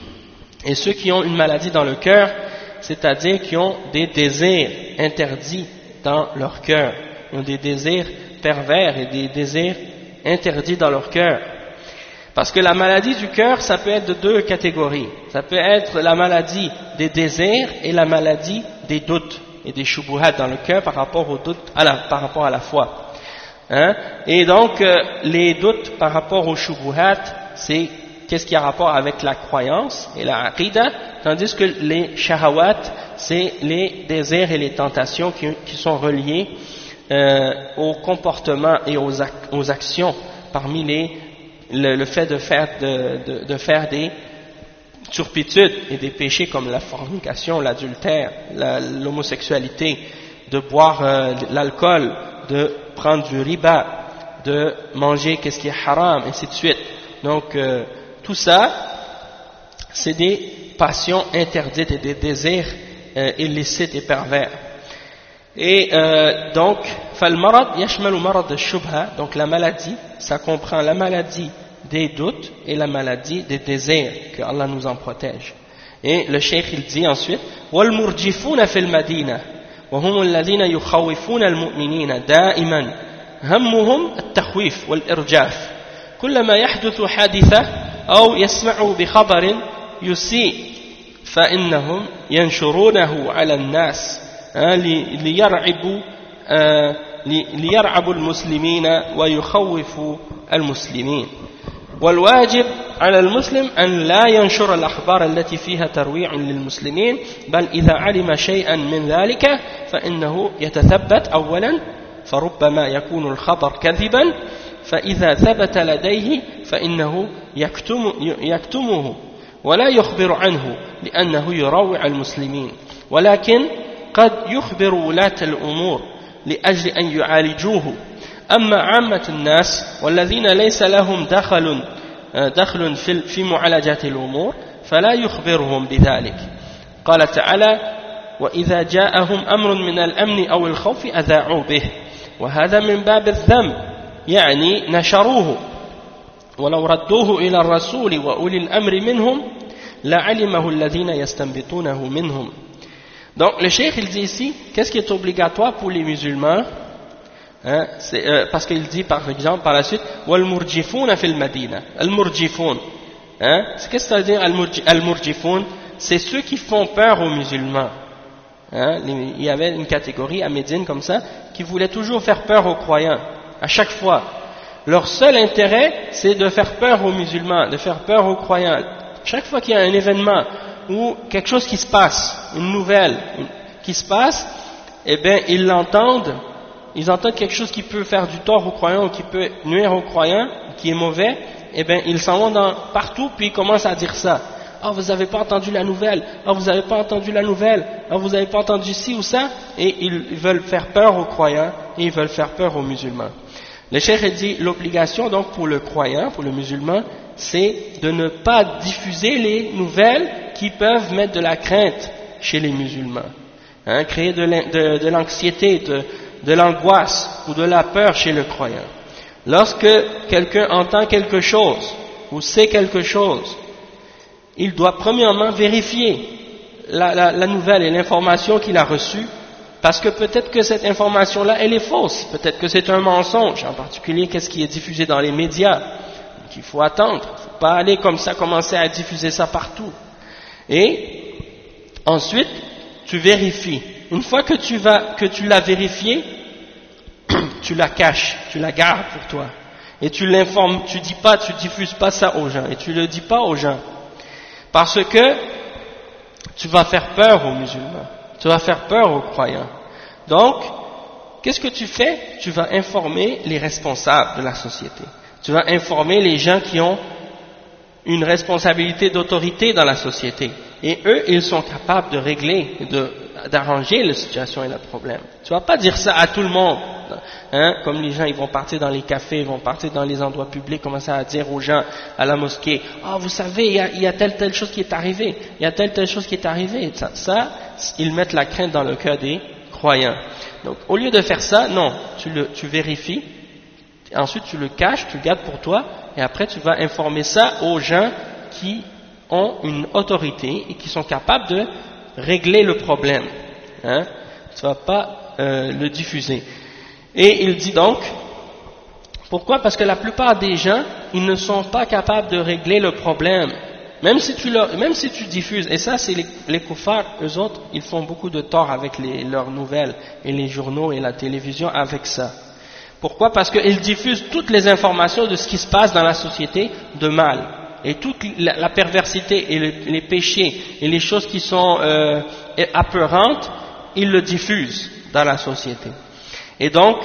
A: et ceux qui ont une maladie dans le cœur, c'est-à-dire qui ont des désirs interdits dans leur cœur, ont des désirs pervers et des désirs interdits dans leur cœur. Parce que la maladie du cœur, ça peut être de deux catégories. Ça peut être la maladie des désirs et la maladie des doutes et des shubuhat dans le cœur par rapport au doute, à la, par rapport à la foi. Hein? Et donc, euh, les doutes par rapport aux shubuhat, c'est qu'est-ce qui a rapport avec la croyance et la aqidah, tandis que les shahawat, c'est les désirs et les tentations qui, sont reliés euh, au comportement et aux, ac aux actions parmi les le, fait de faire, de, de, faire des turpitudes et des péchés comme la fornication, l'adultère, l'homosexualité, de boire euh, l'alcool, de prendre du riba, de manger qu'est-ce qui est haram, ainsi de suite. Donc euh, tout ça, c'est des passions interdites et des désirs euh, illicites et pervers. Et euh, donc, فالمرض يشمل مرض الشبهة donc la maladie, ça comprend la maladie des doutes et la maladie des désirs, que Allah nous en protège. Et le cheikh il dit ensuite, والمرجفون في المدينة وهم الذين يخوفون المؤمنين دائما همهم التخويف والإرجاف كلما يحدث حادثة أو يسمعوا بخبر يسيء فإنهم ينشرونه على الناس ليرعبوا ليرعبوا المسلمين ويخوفوا المسلمين. والواجب على المسلم أن لا ينشر الأخبار التي فيها ترويع للمسلمين بل إذا علم شيئا من ذلك فإنه يتثبت أولا فربما يكون الخبر كذبا فإذا ثبت لديه فإنه يكتم يكتمه ولا يخبر عنه لأنه يروع المسلمين ولكن قد يخبر ولاة الأمور لأجل أن يعالجوه. أما عامة الناس والذين ليس لهم دخل دخل في معالجة الأمور فلا يخبرهم بذلك. قال تعالى وإذا جاءهم أمر من الأمن أو الخوف أذاعوا به. وهذا من باب الذم. يعني نشروه ولو ردوه إلى الرسول وأولي الأمر منهم لعلمه الذين يستنبطونه منهم Donc le cheikh il dit ici, qu'est-ce qui est obligatoire pour les musulmans hein, euh, Parce qu'il dit par exemple par la suite, وَالْمُرْجِفُونَ فِي الْمَدِينَةِ Al-Murjifun. Hein, Qu'est-ce que ça veut dire Al-Murjifun C'est ceux qui font peur aux musulmans. Hein, il y avait une catégorie à Médine comme ça, qui voulait toujours faire peur aux croyants, à chaque fois. Leur seul intérêt, c'est de faire peur aux musulmans, de faire peur aux croyants. Chaque fois qu'il y a un événement ou quelque chose qui se passe, une nouvelle qui se passe, eh bien, ils l'entendent, ils entendent quelque chose qui peut faire du tort aux croyants ou qui peut nuire aux croyants, qui est mauvais, eh bien, ils s'en vont dans, partout, puis ils commencent à dire ça. Ah, vous n'avez pas entendu la nouvelle, ah, vous n'avez pas entendu la nouvelle, ah, vous n'avez pas entendu ci ou ça, et ils veulent faire peur aux croyants, et ils veulent faire peur aux musulmans. Le cheikh dit l'obligation donc pour le croyant, pour le musulman, c'est de ne pas diffuser les nouvelles qui peuvent mettre de la crainte chez les musulmans, hein, créer de l'anxiété, de, l'angoisse ou de la peur chez le croyant. Lorsque quelqu'un entend quelque chose ou sait quelque chose, il doit premièrement vérifier la nouvelle et l'information qu'il a reçue parce que peut-être que cette information-là, elle est fausse, peut-être que c'est un mensonge, en particulier qu'est-ce qui est diffusé dans les médias, qu'il faut attendre, il ne faut pas aller comme ça commencer à diffuser ça partout. Et ensuite, tu vérifies. Une fois que tu, vas, que tu l'as vérifié, tu la caches, tu la gardes pour toi. Et tu l'informes, tu dis pas, tu diffuses pas ça aux gens, et tu le dis pas aux gens. Parce que tu vas faire peur aux musulmans. Tu vas faire peur aux croyants. Donc, qu'est-ce que tu fais? Tu vas informer les responsables de la société. Tu vas informer les gens qui ont une responsabilité d'autorité dans la société. Et eux, ils sont capables de régler, d'arranger la situation et le problème. Tu vas pas dire ça à tout le monde. Hein, comme les gens, ils vont partir dans les cafés, ils vont partir dans les endroits publics, commencer à dire aux gens à la mosquée, ah, vous savez, il y, a, y, a, telle telle chose qui est arrivée, il y a telle telle chose qui est arrivée. Ça, ça, ils mettent la crainte dans le cœur des croyants. Donc, au lieu de faire ça, non, tu, le, tu vérifies, ensuite tu le caches, tu le gardes pour toi, et après tu vas informer ça aux gens qui ont une autorité et qui sont capables de régler le problème. Hein. Tu ne vas pas euh, le diffuser. Et il dit donc, pourquoi? Parce que la plupart des gens, ils ne sont pas capables de régler le problème. Même si tu, même si tu diffuses, et ça c'est les, les koufars, eux autres, ils font beaucoup de tort avec leurs nouvelles et les journaux et la télévision avec ça. Pourquoi? Parce qu'ils diffusent toutes les informations de ce qui se passe dans la société de mal. Et toute la, perversité et les péchés et les choses qui sont euh, apeurantes, ils le diffusent dans la société. Et donc,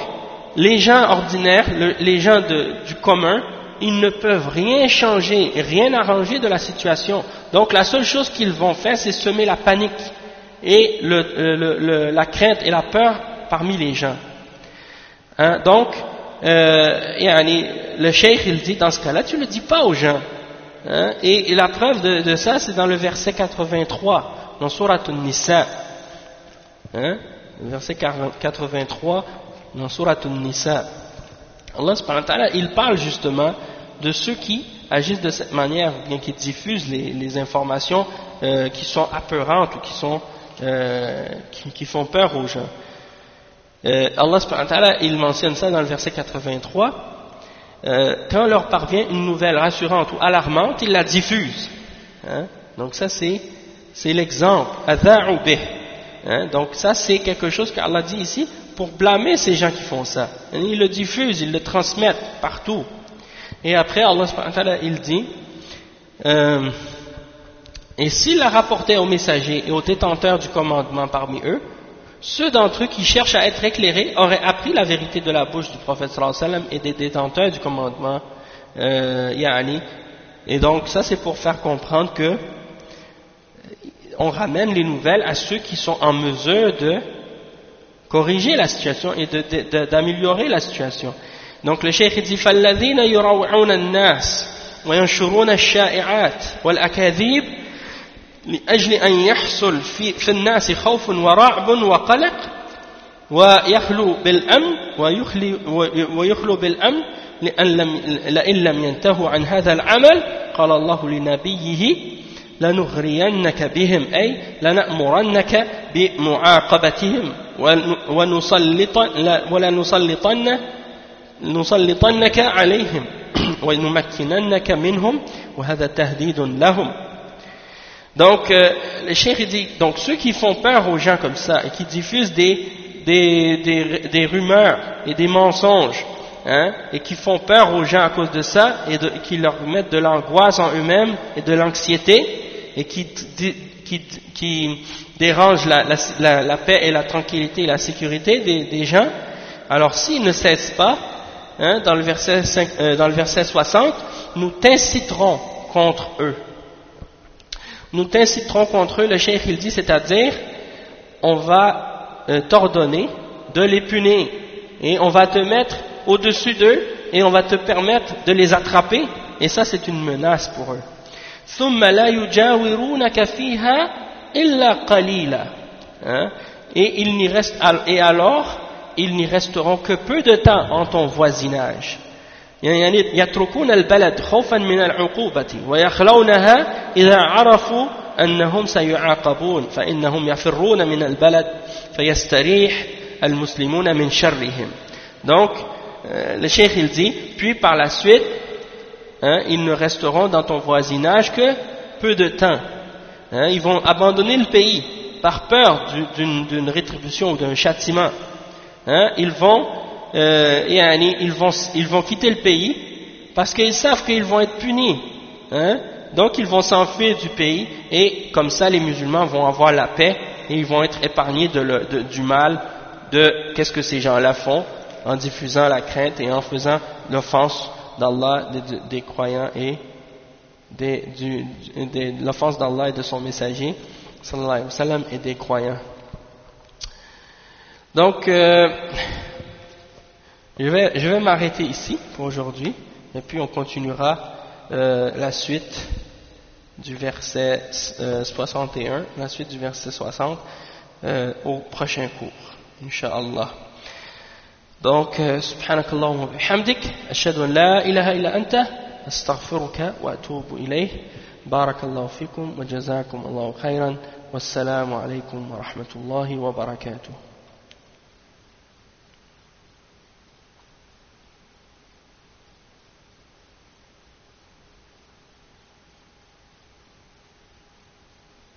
A: les gens ordinaires, les gens du commun, ils ne peuvent rien changer, rien arranger de la situation. Donc la seule chose qu'ils vont faire, c'est semer la panique et euh, la crainte et la peur parmi les gens. Hein, donc, euh, le cheikh il dit dans ce cas-là, tu ne le dis pas aux gens. Hein, et, la preuve de, ça, c'est dans le verset 83, dans Surat An-Nisa. Hein, verset 83 dans Surat An-Nisa. Allah il parle justement de ceux qui agissent de cette manière, bien qui diffusent les, informations euh, qui sont apeurantes ou qui, sont, euh, qui, font peur aux gens. Euh, Allah il mentionne ça dans le verset 83. Quand leur parvient une nouvelle rassurante ou alarmante, ils la diffusent. Hein? Donc ça c'est l'exemple. Hein? Donc ça c'est quelque chose qu'Allah dit ici pour blâmer ces gens qui font ça. Ils le diffusent, ils le transmettent partout. Et après Allah il dit euh, Et s'il a rapporté aux messagers et aux détenteurs du commandement parmi eux, ceux d'entre eux qui cherchent à être éclairés auraient appris la vérité de la bouche du prophète sallam et des détenteurs du commandement euh, Et donc ça c'est pour faire comprendre que on ramène les nouvelles à ceux qui sont en mesure de corriger la situation et d'améliorer la situation. Donc le cheikh dit فالذين يروعون الناس وينشرون الشائعات والأكاذيب لأجل أن يحصل في, في الناس خوف ورعب وقلق ويخلو بالأمن ويخلو بالأمن لأن لم, لئن لم ينتهوا عن هذا العمل. قال الله لنبيه لنغرينك بهم أي لنأمرنك بمعاقبتهم ونسلط ولنسلطن نسلطنك عليهم ونمكننك منهم وهذا تهديد لهم. Donc, euh, le donc ceux qui font peur aux gens comme ça et qui diffusent des, des, des, rumeurs et des mensonges, hein, et qui font peur aux gens à cause de ça et qui leur mettent de l'angoisse en eux-mêmes et de l'anxiété et qui, qui, qui dérangent la, la, la, paix et la tranquillité et la sécurité des, des gens, alors s'ils ne cessent pas, hein, dans, le verset 5, euh, dans le verset 60, nous t'inciterons contre eux nous t'inciterons contre eux, le cheikh il dit, c'est-à-dire, on va euh, t'ordonner de les punir et on va te mettre au-dessus d'eux et on va te permettre de les attraper et ça c'est une menace pour eux. Hein? Et, il n'y et alors, ils n'y resteront que peu de temps en ton voisinage يعني يتركون البلد خوفا من العقوبة ويخلونها إذا عرفوا أنهم سيعاقبون فإنهم يفرون من البلد فيستريح المسلمون من شرهم donc euh, le cheikh il dit puis par la suite hein, ils ne resteront dans ton voisinage que peu de temps hein, ils vont abandonner le pays par peur d'une rétribution ou d'un châtiment hein, ils vont euh, ils, vont, ils vont quitter le pays parce qu'ils savent qu'ils vont être punis. Hein? Donc ils vont s'enfuir du pays et comme ça les musulmans vont avoir la paix et ils vont être épargnés du mal de qu'est-ce que ces gens-là font en diffusant la crainte et en faisant l'offense d'Allah des, croyants et des, de l'offense d'Allah et de son messager sallallahu alayhi wa sallam et des croyants. Donc euh, je vais, m'arrêter ici pour aujourd'hui, et puis on continuera euh, la suite du verset euh, 61, la suite du verset 60 euh, au prochain cours, Inch'Allah. Donc, euh, bihamdik, ashhadu an la ilaha illa anta, astaghfiruka wa atubu ilayh. Barakallahu fikum wa jazakum Allahu khayran. Wassalamu alaykum wa rahmatullahi wa barakatuh.